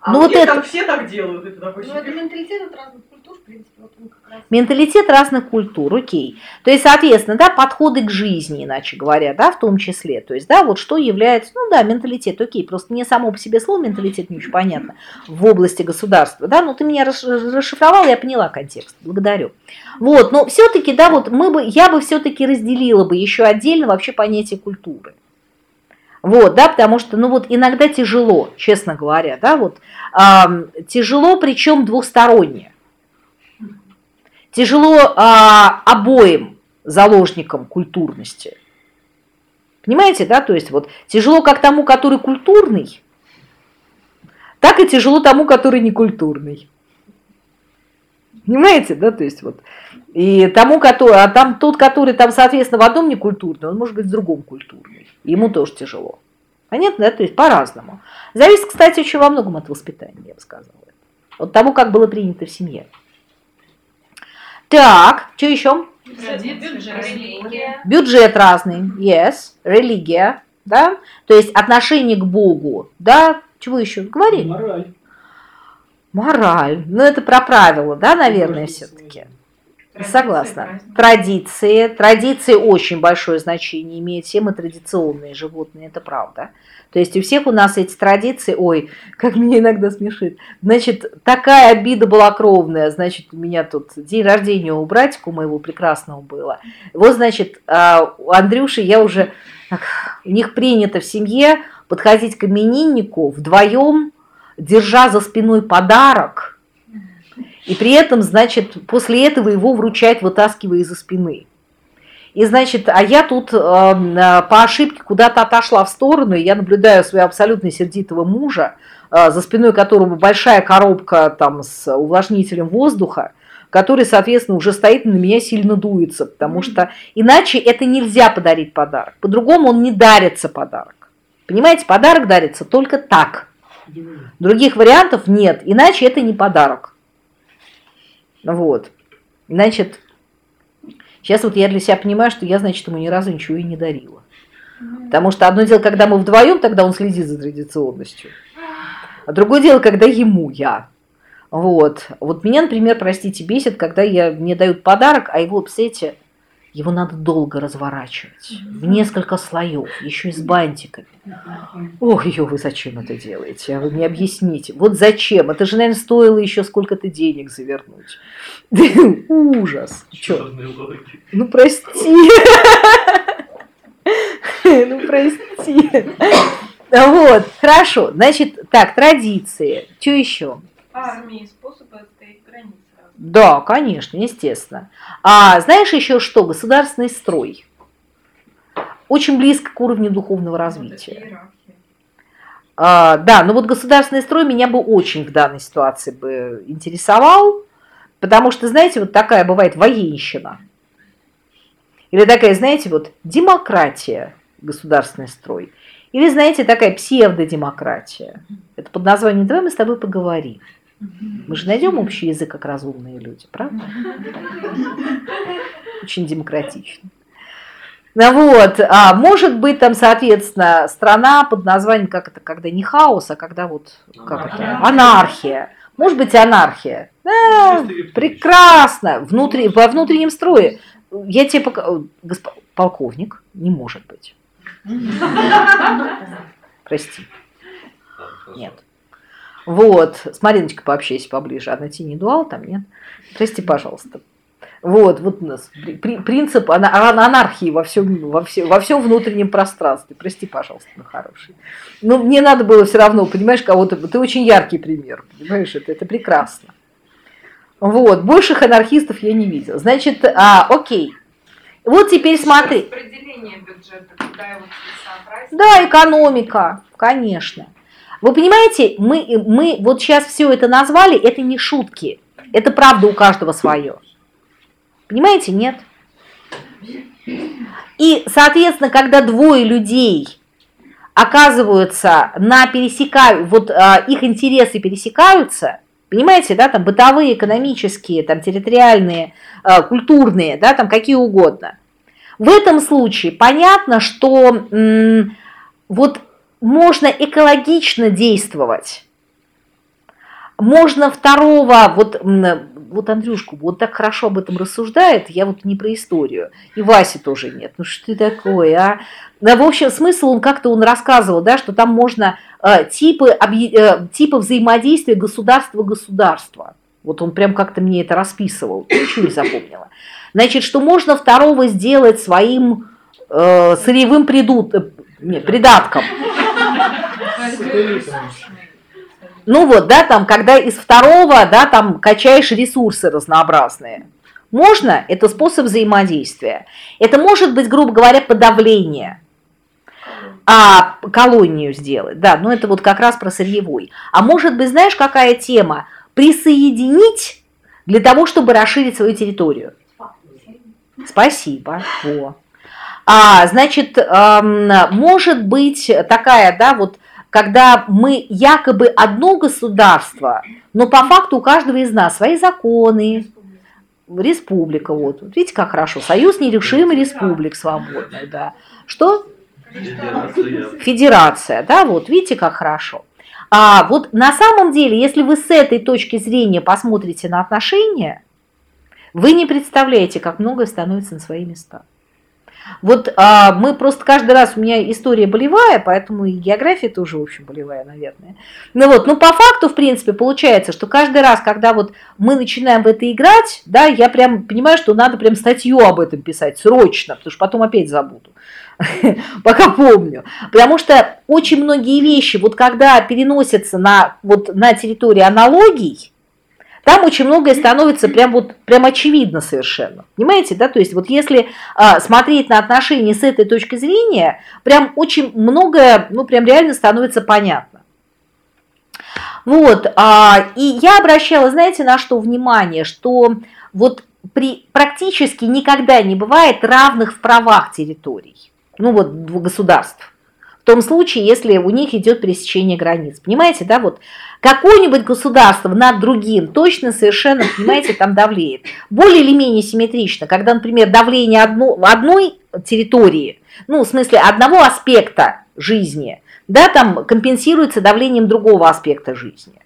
А ну, вот это... там все так делают, это такой Ну, это менталитет от разных культур, в принципе, вот он как раз. Менталитет разных культур, окей. То есть, соответственно, да, подходы к жизни, иначе говоря, да, в том числе. То есть, да, вот что является, ну да, менталитет, окей, просто мне само по себе слово менталитет не очень понятно в области государства, да, но ты меня расшифровал, я поняла контекст, благодарю. Вот, но все-таки, да, вот мы бы, я бы все-таки разделила бы еще отдельно вообще понятие культуры. Вот, да, потому что, ну вот иногда тяжело, честно говоря, да, вот э, тяжело, причем двухсторонне. Тяжело э, обоим заложникам культурности. Понимаете, да, то есть вот тяжело как тому, который культурный, так и тяжело тому, который не культурный. Понимаете, да, то есть вот и тому, который, а там тот, который там, соответственно, в одном не культурный, он может быть в другом культурный. Ему тоже тяжело. Понятно, да? То есть по-разному. Зависит, кстати, еще во многом от воспитания, я бы сказала. От того, как было принято в семье. Так, что еще? Бюджет, Бюджет разный, yes, религия, да, то есть отношение к Богу, да, чего еще? Говори. Мораль. Мораль, ну это про правила, да, наверное, все-таки. Согласна. Традиции. Традиции очень большое значение имеют. Все мы традиционные животные, это правда. То есть у всех у нас эти традиции, ой, как меня иногда смешит. Значит, такая обида была кровная. Значит, у меня тут день рождения у братика моего прекрасного было. Вот, значит, а, у Андрюши я уже... У них принято в семье подходить к имениннику вдвоем, держа за спиной подарок – и при этом, значит, после этого его вручать, вытаскивая из-за спины. И, значит, а я тут э, по ошибке куда-то отошла в сторону, и я наблюдаю своего абсолютно сердитого мужа, э, за спиной которого большая коробка там с увлажнителем воздуха, который, соответственно, уже стоит на меня сильно дуется, потому что иначе это нельзя подарить подарок. По-другому он не дарится подарок. Понимаете, подарок дарится только так. Других вариантов нет, иначе это не подарок. Вот. Значит, сейчас вот я для себя понимаю, что я, значит, ему ни разу ничего и не дарила. Потому что одно дело, когда мы вдвоем, тогда он следит за традиционностью. А другое дело, когда ему я. Вот. Вот меня, например, простите, бесит, когда я, мне дают подарок, а его, представляете, его надо долго разворачивать. В несколько слоев, еще и с бантиками. Ой, ё, вы зачем это делаете? А вы мне объясните. Вот зачем? Это же, наверное, стоило еще сколько-то денег завернуть. Ужас. Логики. Ну, прости. Ну, прости. Вот, хорошо. Значит, так, традиции. Что еще? Армии, способы отстоять границы. Да, конечно, естественно. А знаешь еще что? Государственный строй. Очень близко к уровню духовного развития. А, да, но вот государственный строй меня бы очень в данной ситуации бы интересовал, потому что, знаете, вот такая бывает военщина. Или такая, знаете, вот демократия, государственный строй. Или, знаете, такая псевдодемократия. Это под названием «Давай мы с тобой поговорим». Мы же найдем общий язык, как разумные люди, правда? Очень демократично. Ну вот, а может быть там, соответственно, страна под названием, как это, когда не хаос, а когда вот, как это, анархия. Может быть, анархия. Да, прекрасно. Внутри, во внутреннем строе. Я тебе пока... госпо- Полковник не может быть. Прости. Нет. Вот, с Мариночкой пообщайся поближе. Она тебе не дуал там, нет? Прости, пожалуйста. Вот, вот у нас при- при- принцип ана- ана- анархии во всем, во, все, во всем внутреннем пространстве. Прости, пожалуйста, мой хороший. Ну, мне надо было все равно, понимаешь, кого-то... Ты очень яркий пример, понимаешь, это, это прекрасно. Вот, больших анархистов я не видела. Значит, а, окей. Вот теперь смотри. Распределение бюджета, куда его. Да, экономика, конечно. Вы понимаете, мы, мы вот сейчас все это назвали, это не шутки. Это правда у каждого свое. Понимаете, нет? И, соответственно, когда двое людей оказываются на пересекаю, вот а, их интересы пересекаются, понимаете, да, там бытовые, экономические, там территориальные, а, культурные, да, там какие угодно. В этом случае понятно, что вот можно экологично действовать. Можно второго, вот, вот Андрюшку вот так хорошо об этом рассуждает, я вот не про историю, и Васи тоже нет, ну что ты такое, а? Да, в общем, смысл он как-то он рассказывал, да, что там можно э, типы, объ- э, типы взаимодействия государства-государства. Вот он прям как-то мне это расписывал, ничего не запомнила. Значит, что можно второго сделать своим э, сырьевым приду- э, не, придатком. Ну вот, да, там, когда из второго, да, там качаешь ресурсы разнообразные. Можно, это способ взаимодействия. Это может быть, грубо говоря, подавление. А колонию сделать, да, ну это вот как раз про сырьевой. А может быть, знаешь, какая тема? Присоединить для того, чтобы расширить свою территорию. Спасибо. Во. А, значит, может быть такая, да, вот, когда мы якобы одно государство, но по факту у каждого из нас свои законы, республика, вот, видите, как хорошо, союз нерешимый республик свободных, да. Что? Федерация. Федерация, да, вот, видите, как хорошо. А вот на самом деле, если вы с этой точки зрения посмотрите на отношения, вы не представляете, как многое становится на свои места. Вот а, мы просто каждый раз, у меня история болевая, поэтому и география тоже, в общем, болевая, наверное. Ну вот, ну по факту, в принципе, получается, что каждый раз, когда вот мы начинаем в это играть, да, я прям понимаю, что надо прям статью об этом писать срочно, потому что потом опять забуду. Пока помню. Потому что очень многие вещи, вот когда переносятся на, вот, на территории аналогий, там очень многое становится прям вот прям очевидно совершенно. Понимаете, да? То есть вот если а, смотреть на отношения с этой точки зрения, прям очень многое, ну прям реально становится понятно. Вот, а, и я обращала, знаете, на что внимание, что вот при, практически никогда не бывает равных в правах территорий, ну вот государств. В том случае, если у них идет пересечение границ. Понимаете, да, вот какое-нибудь государство над другим точно совершенно, понимаете, там давлеет. Более или менее симметрично, когда, например, давление одно, одной территории, ну, в смысле одного аспекта жизни, да, там компенсируется давлением другого аспекта жизни.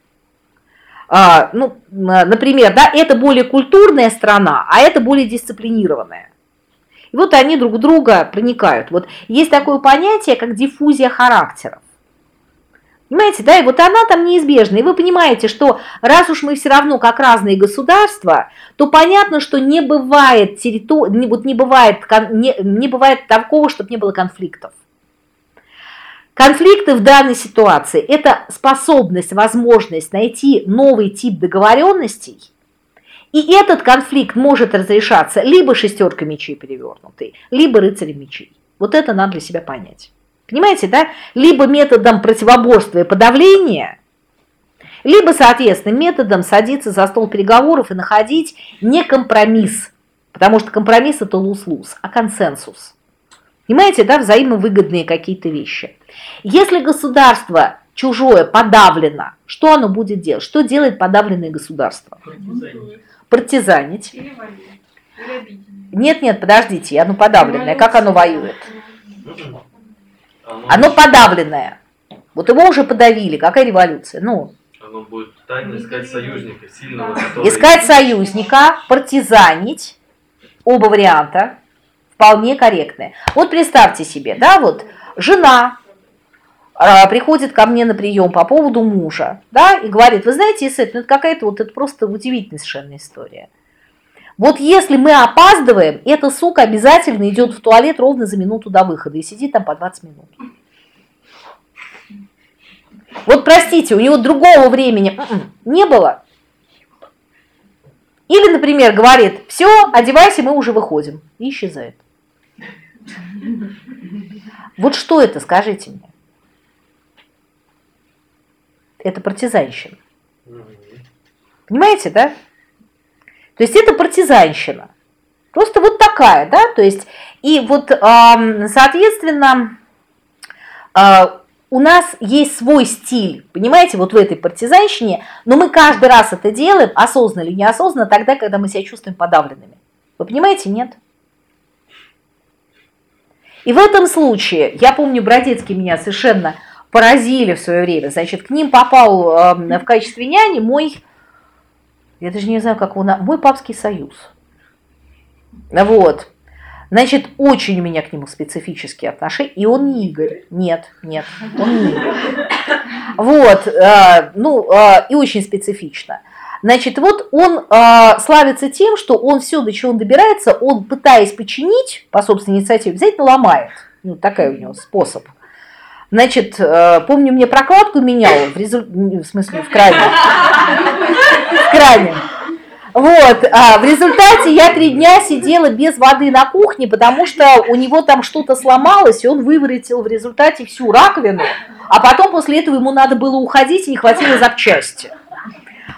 а, ну, например, да, это более культурная страна, а это более дисциплинированная. И вот они друг друга проникают. Вот есть такое понятие, как диффузия характеров. Понимаете, да, и вот она там неизбежна. И вы понимаете, что раз уж мы все равно как разные государства, то понятно, что не бывает территории, вот не бывает, не, не бывает такого, чтобы не было конфликтов. Конфликты в данной ситуации – это способность, возможность найти новый тип договоренностей, и этот конфликт может разрешаться либо шестеркой мечей перевернутой, либо рыцарем мечей. Вот это надо для себя понять. Понимаете, да? Либо методом противоборства и подавления, либо, соответственно, методом садиться за стол переговоров и находить не компромисс, потому что компромисс – это лус-лус, а консенсус. Понимаете, да, взаимовыгодные какие-то вещи. Если государство чужое подавлено, что оно будет делать? Что делает подавленное государство? Партизанить. Или нет, нет, подождите, оно подавленное. Как оно воюет? Оно подавленное. Вот его уже подавили. Какая революция? Ну, оно будет тайно искать союзника, сильного, который... Искать союзника, партизанить. Оба варианта вполне корректные. Вот представьте себе, да, вот жена э, приходит ко мне на прием по поводу мужа, да, и говорит, вы знаете, Исет, ну это какая-то вот, это просто удивительная совершенно история. Вот если мы опаздываем, эта сука обязательно идет в туалет ровно за минуту до выхода и сидит там по 20 минут. Вот простите, у него другого времени м-м, не было. Или, например, говорит, все, одевайся, мы уже выходим. И исчезает. Вот что это, скажите мне? Это партизанщина. Понимаете, да? То есть это партизанщина. Просто вот такая, да? То есть, и вот, соответственно, а, у нас есть свой стиль, понимаете, вот в этой партизанщине, но мы каждый раз это делаем, осознанно или неосознанно, тогда, когда мы себя чувствуем подавленными. Вы понимаете, нет? И в этом случае, я помню, Бродецкий меня совершенно поразили в свое время. Значит, к ним попал в качестве няни мой, я даже не знаю, как он, мой папский союз. Вот. Значит, очень у меня к нему специфические отношения. И он не Игорь. Нет, нет, он не Игорь. Вот, э, ну, э, и очень специфично. Значит, вот он э, славится тем, что он все, до чего он добирается, он, пытаясь починить по собственной инициативе, обязательно ломает. Ну, такая у него способ. Значит, э, помню, мне прокладку менял, в, резу... в смысле, в кране. Кране. Вот, а в результате я три дня сидела без воды на кухне, потому что у него там что-то сломалось, и он выворотил в результате всю раковину, а потом после этого ему надо было уходить, и не хватило запчасти.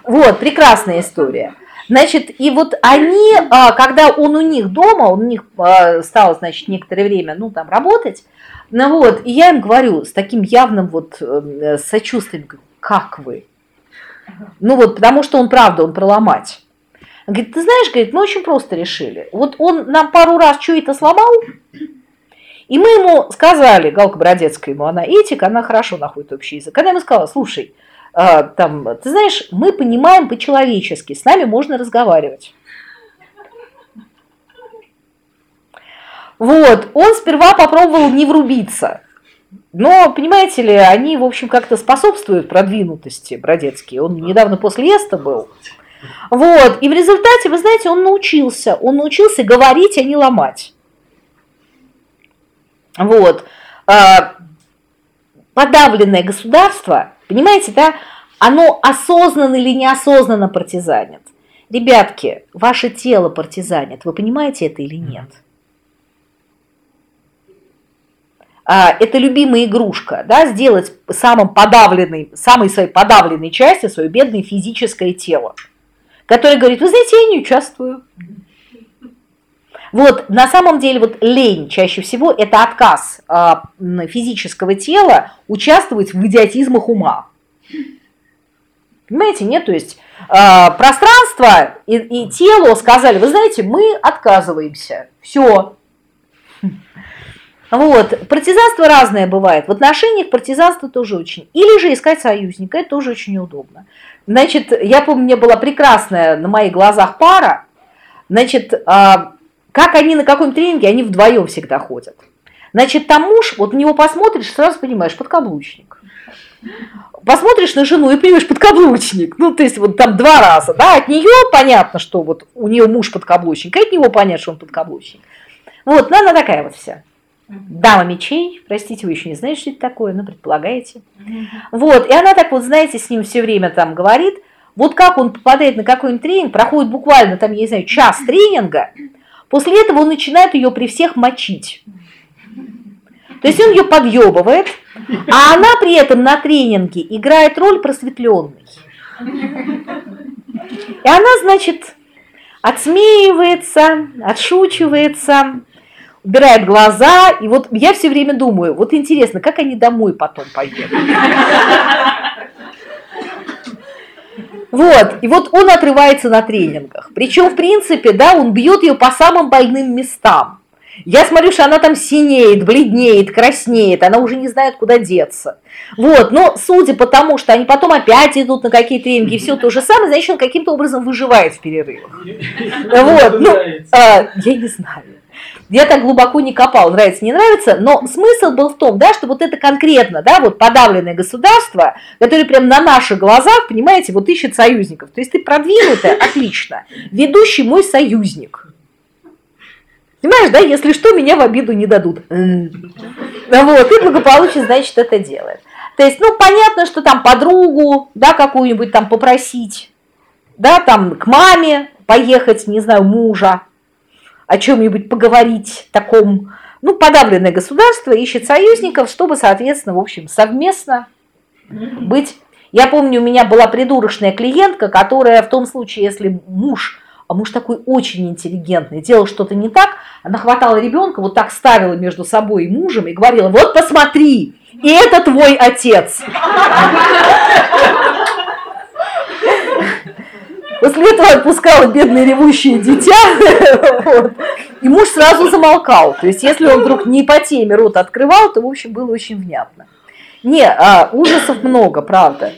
Вот, прекрасная история. Значит, и вот они, а, когда он у них дома, он у них а, стал, значит, некоторое время, ну, там, работать, ну вот, и я им говорю с таким явным вот э, сочувствием, как вы? Ну вот, потому что он, правда, он проломать. Он говорит, ты знаешь, говорит, мы очень просто решили. Вот он нам пару раз что это сломал, и мы ему сказали, Галка Бродецкая ему, она этика, она хорошо находит общий язык. Она ему сказала, слушай, а, там, ты знаешь, мы понимаем по-человечески, с нами можно разговаривать. Вот, он сперва попробовал не врубиться. Но, понимаете ли, они, в общем, как-то способствуют продвинутости Бродецкий. Он недавно после Эста был. Вот, и в результате, вы знаете, он научился. Он научился говорить, а не ломать. Вот. А, подавленное государство Понимаете, да? Оно осознанно или неосознанно партизанит. Ребятки, ваше тело партизанит. Вы понимаете это или нет? А, это любимая игрушка, да, сделать самым подавленной, самой своей подавленной части свое бедное физическое тело, которое говорит, вы знаете, я не участвую. Вот на самом деле вот лень чаще всего это отказ а, физического тела участвовать в идиотизмах ума. Понимаете, нет? То есть а, пространство и, и тело сказали, вы знаете, мы отказываемся. Все. Вот, партизанство разное бывает. В отношениях партизанство тоже очень. Или же искать союзника, это тоже очень удобно. Значит, я помню, меня была прекрасная на моих глазах пара. Значит, а, как они на каком тренинге, они вдвоем всегда ходят. Значит, там муж, вот на него посмотришь, сразу понимаешь, подкаблучник. Посмотришь на жену и понимаешь, подкаблучник. Ну, то есть вот там два раза, да, от нее понятно, что вот у нее муж подкаблучник, а от него понятно, что он подкаблучник. Вот, ну, она такая вот вся. Дама мечей, простите, вы еще не знаете, что это такое, но предполагаете. Вот, и она так вот, знаете, с ним все время там говорит, вот как он попадает на какой-нибудь тренинг, проходит буквально там, я не знаю, час тренинга, после этого он начинает ее при всех мочить. То есть он ее подъебывает, а она при этом на тренинге играет роль просветленной. И она, значит, отсмеивается, отшучивается, убирает глаза, и вот я все время думаю, вот интересно, как они домой потом поедут. Вот, и вот он отрывается на тренингах. Причем, в принципе, да, он бьет ее по самым больным местам. Я смотрю, что она там синеет, бледнеет, краснеет, она уже не знает, куда деться. Вот, но судя по тому, что они потом опять идут на какие тренинги, и все то же самое, значит, он каким-то образом выживает в перерывах. Вот, ну, а, я не знаю. Я так глубоко не копал, нравится, не нравится, но смысл был в том, да, что вот это конкретно, да, вот подавленное государство, которое прямо на наших глазах, понимаете, вот ищет союзников. То есть ты продвинутая, отлично, ведущий мой союзник. Понимаешь, да, если что, меня в обиду не дадут. Вот, и благополучно, значит, это делает. То есть, ну, понятно, что там подругу, да, какую-нибудь там попросить, да, там к маме поехать, не знаю, мужа, о чем-нибудь поговорить таком. Ну, подавленное государство ищет союзников, чтобы, соответственно, в общем, совместно быть. Я помню, у меня была придурочная клиентка, которая в том случае, если муж, а муж такой очень интеллигентный, делал что-то не так, она хватала ребенка, вот так ставила между собой и мужем и говорила, вот посмотри, и это твой отец. После этого отпускала бедное ревущее дитя, и муж сразу замолкал. То есть, если он вдруг не по теме рот открывал, то, в общем, было очень внятно. Не, а, ужасов много, правда.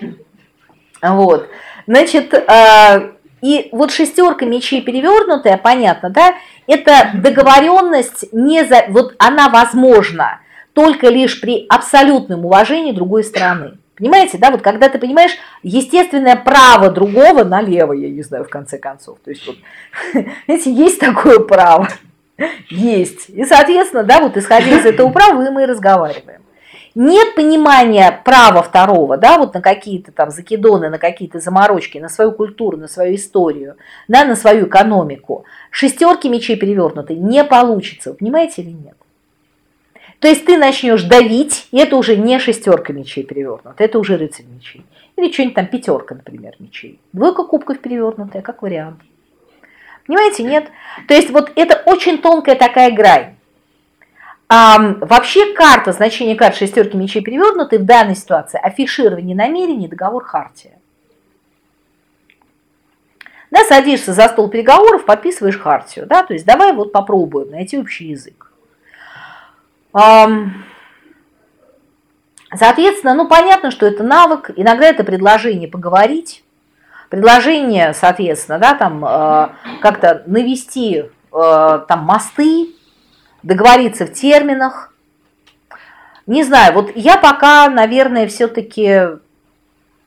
Вот. Значит, а, и вот шестерка мечей перевернутая, понятно, да, это договоренность не за, вот она возможна только лишь при абсолютном уважении другой стороны. Понимаете, да, вот когда ты понимаешь естественное право другого налево, я не знаю, в конце концов. То есть вот, знаете, есть такое право. Есть. И, соответственно, да, вот исходя из этого права мы и разговариваем. Нет понимания права второго, да, вот на какие-то там закидоны, на какие-то заморочки, на свою культуру, на свою историю, да, на свою экономику. Шестерки мечей перевернуты не получится, понимаете или нет? То есть ты начнешь давить, и это уже не шестерка мечей перевернута, это уже рыцарь мечей. Или что-нибудь там пятерка, например, мечей. Двойка кубков перевернутая, как вариант. Понимаете, нет? То есть вот это очень тонкая такая грань. А, вообще карта, значение карт шестерки мечей перевернуты в данной ситуации афиширование намерений, договор хартия. Да, садишься за стол переговоров, подписываешь хартию, да, то есть давай вот попробуем найти общий язык. Соответственно, ну понятно, что это навык, иногда это предложение поговорить, предложение, соответственно, да, там э, как-то навести э, там мосты, договориться в терминах. Не знаю, вот я пока, наверное, все-таки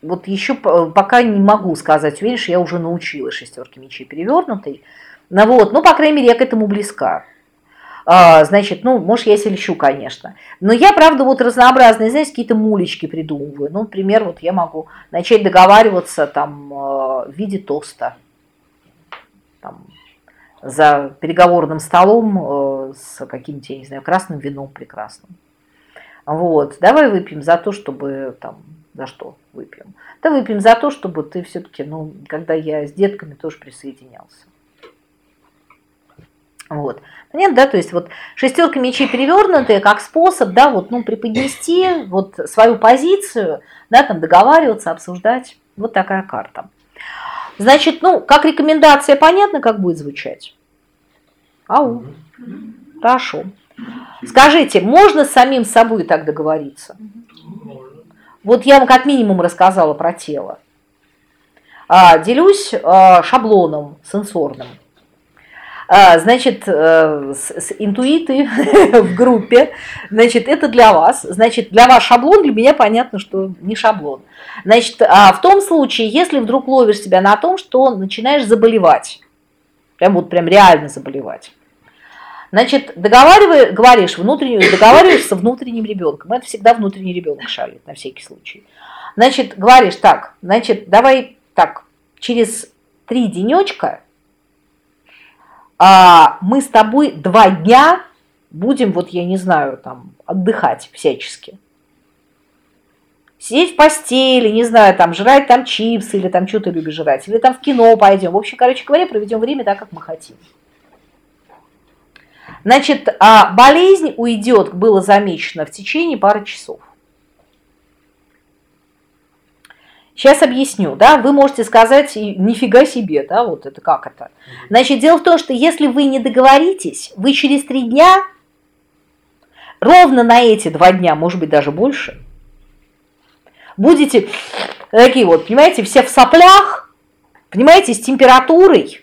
вот еще пока не могу сказать, видишь, я уже научилась шестерки мечей перевернутой. Ну вот, ну, по крайней мере, я к этому близка. А, значит, ну, может, я сельщу, конечно. Но я, правда, вот разнообразные, знаете, какие-то мулечки придумываю. Ну, например, вот я могу начать договариваться там а, в виде тоста. Там, за переговорным столом а, с каким-то, я не знаю, красным вином прекрасным. Вот, давай выпьем за то, чтобы там, за что выпьем? Да выпьем за то, чтобы ты все-таки, ну, когда я с детками тоже присоединялся. Вот. Нет, да, то есть вот шестерка мечей перевернутые как способ, да, вот, ну, преподнести вот свою позицию, да, там договариваться, обсуждать. Вот такая карта. Значит, ну, как рекомендация понятно, как будет звучать? Ау. Хорошо. Скажите, можно с самим собой так договориться? Вот я вам как минимум рассказала про тело. а, делюсь а, шаблоном сенсорным. А, значит, э, с, интуиты в группе, значит, это для вас. Значит, для вас шаблон, для меня понятно, что не шаблон. Значит, а в том случае, если вдруг ловишь себя на том, что начинаешь заболевать, прям вот прям реально заболевать, Значит, договаривай, говоришь внутреннюю, договариваешься внутренним ребенком. Это всегда внутренний ребенок шалит, на всякий случай. Значит, говоришь так, значит, давай так, через три денечка а, мы с тобой два дня будем, вот я не знаю, там, отдыхать всячески. Сидеть в постели, не знаю, там, жрать там чипсы или там что ты любишь жрать, или там в кино пойдем. В общем, короче говоря, проведем время так, как мы хотим. Значит, а болезнь уйдет, было замечено, в течение пары часов. Сейчас объясню, да, вы можете сказать, нифига себе, да, вот это как это. Значит, дело в том, что если вы не договоритесь, вы через три дня, ровно на эти два дня, может быть, даже больше, будете такие вот, понимаете, все в соплях, понимаете, с температурой,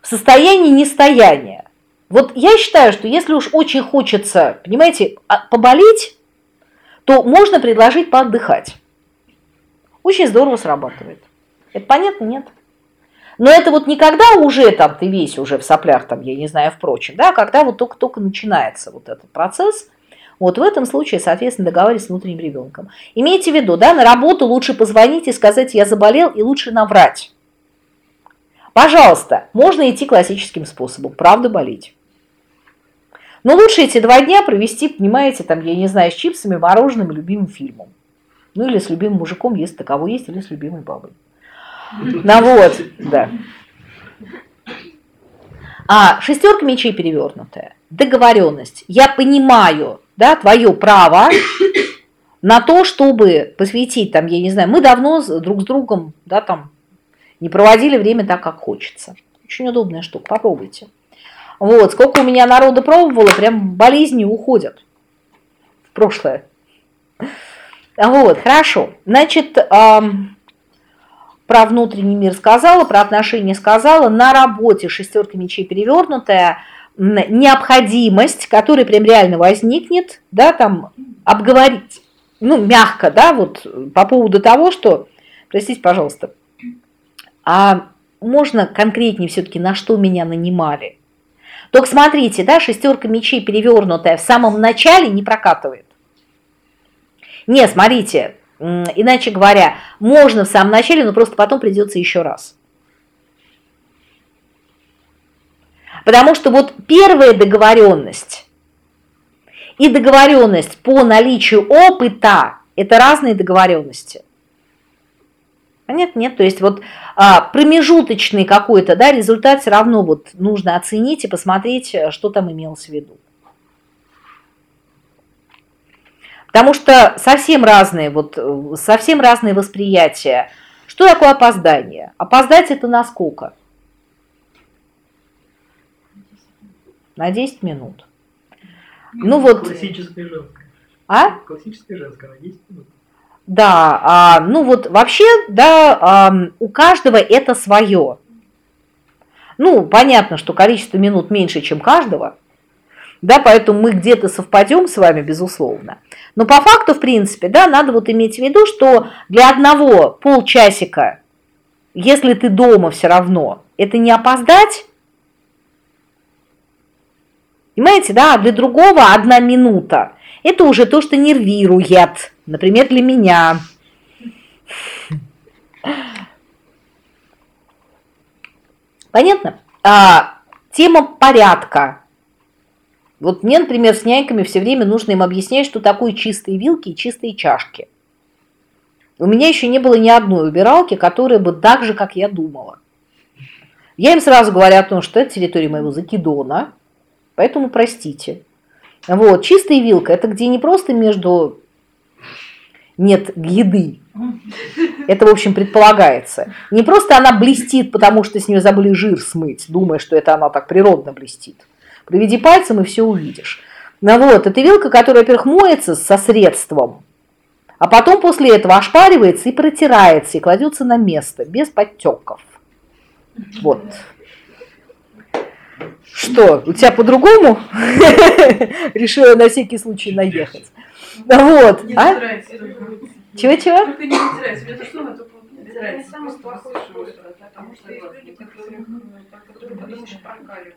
в состоянии нестояния. Вот я считаю, что если уж очень хочется, понимаете, а, поболеть, то можно предложить поотдыхать. Очень здорово срабатывает. Это понятно? Нет. Но это вот не когда уже там ты весь уже в соплях, там, я не знаю, впрочем, да, а когда вот только-только начинается вот этот процесс, вот в этом случае, соответственно, договаривайтесь с внутренним ребенком. Имейте в виду, да, на работу лучше позвонить и сказать, я заболел, и лучше наврать. Пожалуйста, можно идти классическим способом, правда болеть. Но лучше эти два дня провести, понимаете, там, я не знаю, с чипсами, мороженым любимым фильмом. Ну или с любимым мужиком, если таково есть, или с любимой бабой. Ну вот, да. А шестерка мечей перевернутая. Договоренность. Я понимаю, да, твое право на то, чтобы посвятить, там, я не знаю, мы давно друг с другом, да, там, не проводили время так, как хочется. Очень удобная штука, попробуйте. Вот, сколько у меня народа пробовало, прям болезни уходят в прошлое. Вот, хорошо. Значит, про внутренний мир сказала, про отношения сказала. На работе шестерка мечей перевернутая. Необходимость, которая прям реально возникнет, да, там обговорить, ну, мягко, да, вот по поводу того, что, простите, пожалуйста, а можно конкретнее все-таки, на что меня нанимали? Только смотрите, да, шестерка мечей перевернутая в самом начале не прокатывает. Не, смотрите, иначе говоря, можно в самом начале, но просто потом придется еще раз. Потому что вот первая договоренность и договоренность по наличию опыта – это разные договоренности. Понятно? Нет? То есть вот а, промежуточный какой-то да, результат все равно вот нужно оценить и посмотреть, что там имелось в виду. Потому что совсем разные, вот, совсем разные восприятия. Что такое опоздание? Опоздать это на сколько? На 10 минут. Ну вот. Классическое женское. А? Классическое женское на 10 минут. Да, а, ну вот вообще, да, а, у каждого это свое. Ну, понятно, что количество минут меньше, чем каждого, да, поэтому мы где-то совпадем с вами, безусловно. Но по факту, в принципе, да, надо вот иметь в виду, что для одного полчасика, если ты дома все равно, это не опоздать, понимаете, да, а для другого одна минута, это уже то, что нервирует, например, для меня. Понятно? А, тема порядка вот мне, например, с няньками все время нужно им объяснять, что такое чистые вилки и чистые чашки. У меня еще не было ни одной убиралки, которая бы так же, как я думала. Я им сразу говорю о том, что это территория моего закидона, поэтому простите. Вот, чистая вилка – это где не просто между нет еды. Это, в общем, предполагается. Не просто она блестит, потому что с нее забыли жир смыть, думая, что это она так природно блестит. Проведи пальцем и все увидишь. Ну вот, это вилка, которая, во-первых, моется со средством, А потом после этого ошпаривается и протирается, и кладется на место, без подтеков. Вот. Что, у тебя по-другому? Решила на всякий случай наехать. Вот. Не А? Чего-чего? Только не вытирайте. Мне то что это Это не вытирается. самый плохой способ, потому что есть люди, которые, которые потом еще прокаливают.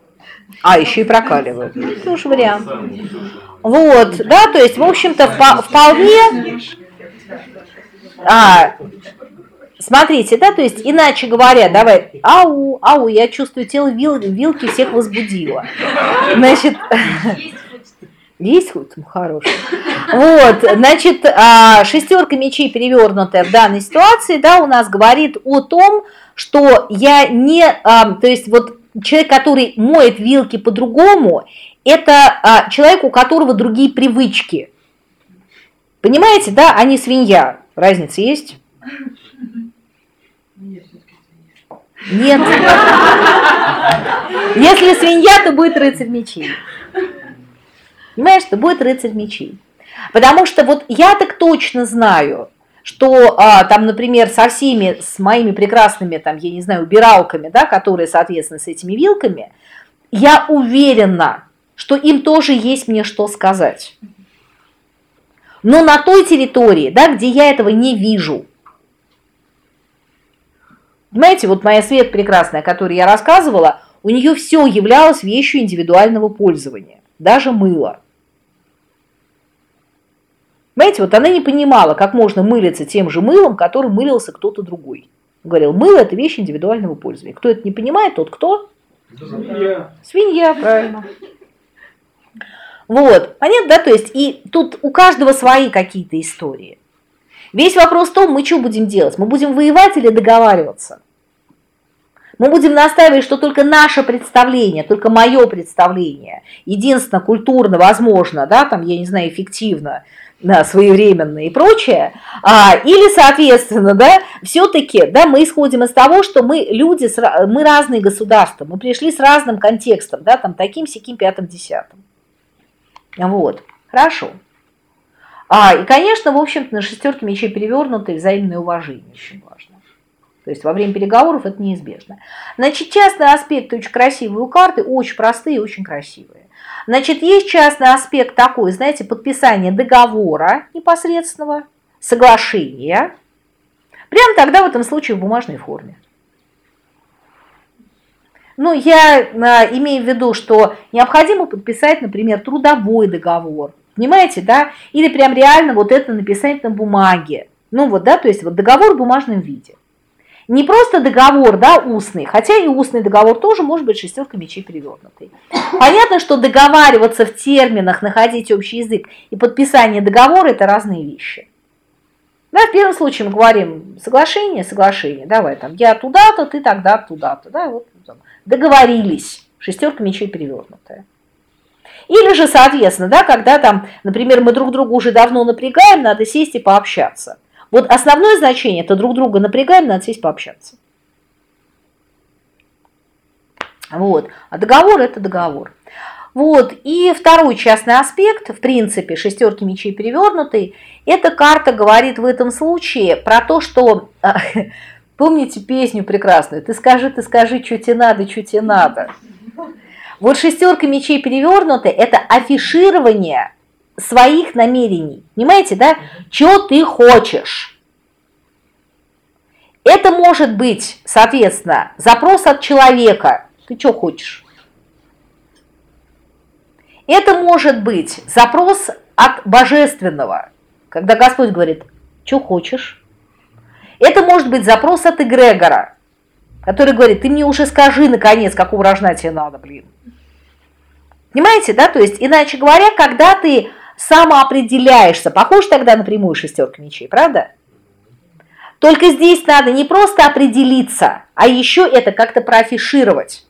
А, еще и прокаливают. Ну, тоже вариант. Вот, да, то есть, в общем-то, впо- вполне... А, смотрите, да, то есть, иначе говоря, давай, ау, ау, я чувствую, тело вил- вилки всех возбудило. Значит, есть хоть ну, хороший. Вот, значит, а, шестерка мечей, перевернутая в данной ситуации, да, у нас говорит о том, что я не, а, то есть вот человек, который моет вилки по-другому, это а, человек, у которого другие привычки. Понимаете, да, а не свинья. Разница есть? Нет. Если свинья, то будет рыцарь мечей. Понимаешь, то будет рыцарь мечей. Потому что вот я так точно знаю, что а, там, например, со всеми, с моими прекрасными, там, я не знаю, убиралками, да, которые, соответственно, с этими вилками, я уверена, что им тоже есть мне что сказать. Но на той территории, да, где я этого не вижу, Понимаете, вот моя свет прекрасная, о которой я рассказывала, у нее все являлось вещью индивидуального пользования, даже мыло. Понимаете, вот она не понимала, как можно мылиться тем же мылом, которым мылился кто-то другой. Говорил, мыло – это вещь индивидуального пользования. Кто это не понимает, тот кто? Я. Свинья, правильно. Вот, понятно, да? То есть, и тут у каждого свои какие-то истории. Весь вопрос в том, мы что будем делать? Мы будем воевать или договариваться? Мы будем настаивать, что только наше представление, только мое представление, единственно культурно возможно, да, там, я не знаю, эффективно, своевременно и прочее, а, или, соответственно, да, все-таки, да, мы исходим из того, что мы люди, с мы разные государства, мы пришли с разным контекстом, да, там, таким, сяким, пятым, десятым. Вот, хорошо. А, и, конечно, в общем-то, на шестерке мечей перевернутые взаимное уважение очень важно. То есть во время переговоров это неизбежно. Значит, частные аспекты очень красивые у карты, очень простые и очень красивые. Значит, есть частный аспект такой, знаете, подписание договора непосредственного, соглашения, прямо тогда в этом случае в бумажной форме. Ну, я а, имею в виду, что необходимо подписать, например, трудовой договор, понимаете, да, или прям реально вот это написать на бумаге. Ну вот, да, то есть вот договор в бумажном виде. Не просто договор, да, устный, хотя и устный договор тоже может быть шестерка мечей перевернутый. Понятно, что договариваться в терминах, находить общий язык и подписание договора – это разные вещи. Да, в первом случае мы говорим соглашение, соглашение, давай там, я туда-то, ты тогда туда-то, да, вот там, договорились, шестерка мечей перевернутая. Или же, соответственно, да, когда там, например, мы друг друга уже давно напрягаем, надо сесть и пообщаться. Вот основное значение – это друг друга напрягаем, надо сесть пообщаться. Вот. А договор – это договор. Вот. И второй частный аспект, в принципе, шестерки мечей перевернутый, эта карта говорит в этом случае про то, что, помните песню прекрасную, ты скажи, ты скажи, что тебе надо, что тебе надо. Вот шестерка мечей перевернутая – это афиширование своих намерений. Понимаете, да? Что ты хочешь? Это может быть, соответственно, запрос от человека. Ты что хочешь? Это может быть запрос от божественного, когда Господь говорит, что хочешь? Это может быть запрос от эгрегора, который говорит, ты мне уже скажи, наконец, какого рожна тебе надо, блин. Понимаете, да? То есть, иначе говоря, когда ты самоопределяешься, похож тогда на прямую шестерку мечей, правда? Только здесь надо не просто определиться, а еще это как-то проафишировать.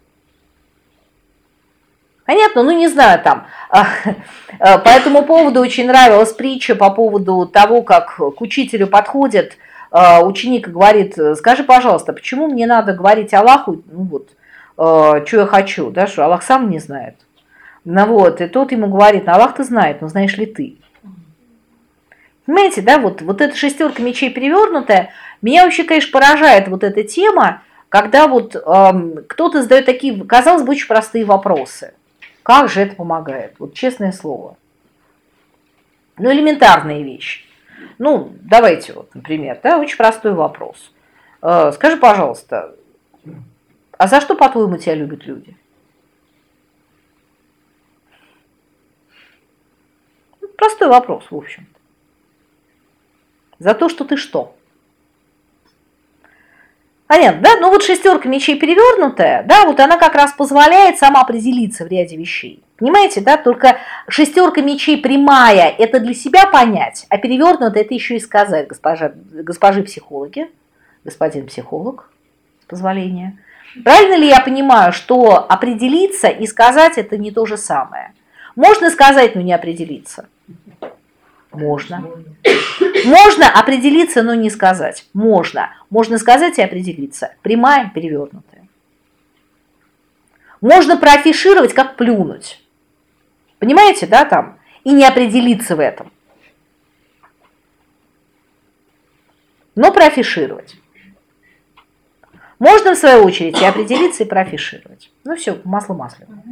Понятно? Ну, не знаю, там. По этому поводу очень нравилась притча по поводу того, как к учителю подходит ученик и говорит, скажи, пожалуйста, почему мне надо говорить Аллаху, ну вот, что я хочу, да, что Аллах сам не знает. Ну вот, и тот ему говорит, ну Аллах-то знает, но знаешь ли ты? Понимаете, да, вот, вот эта шестерка мечей перевернутая, меня вообще, конечно, поражает вот эта тема, когда вот эм, кто-то задает такие, казалось бы, очень простые вопросы. Как же это помогает? Вот честное слово. Ну, элементарные вещи. Ну, давайте вот, например, да, очень простой вопрос. Э, скажи, пожалуйста, а за что, по-твоему, тебя любят люди? Ну, Простой вопрос, в общем-то. За то, что ты что? Понятно, да? Ну вот шестерка мечей перевернутая, да, вот она как раз позволяет сама определиться в ряде вещей. Понимаете, да? Только шестерка мечей прямая – это для себя понять, а перевернутая – это еще и сказать госпожа, госпожи психологи, господин психолог, с позволения. Правильно ли я понимаю, что определиться и сказать – это не то же самое? Можно сказать, но не определиться? Можно. Можно определиться, но не сказать. Можно. Можно сказать и определиться. Прямая, перевернутая. Можно проафишировать, как плюнуть. Понимаете, да, там? И не определиться в этом. Но проафишировать. Можно, в свою очередь, и определиться, и проафишировать. Ну все, масло масляное.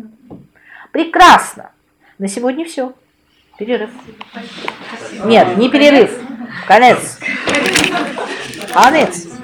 Прекрасно. На сегодня все. Перерыв. Нет, не перерыв. Конец. Конец.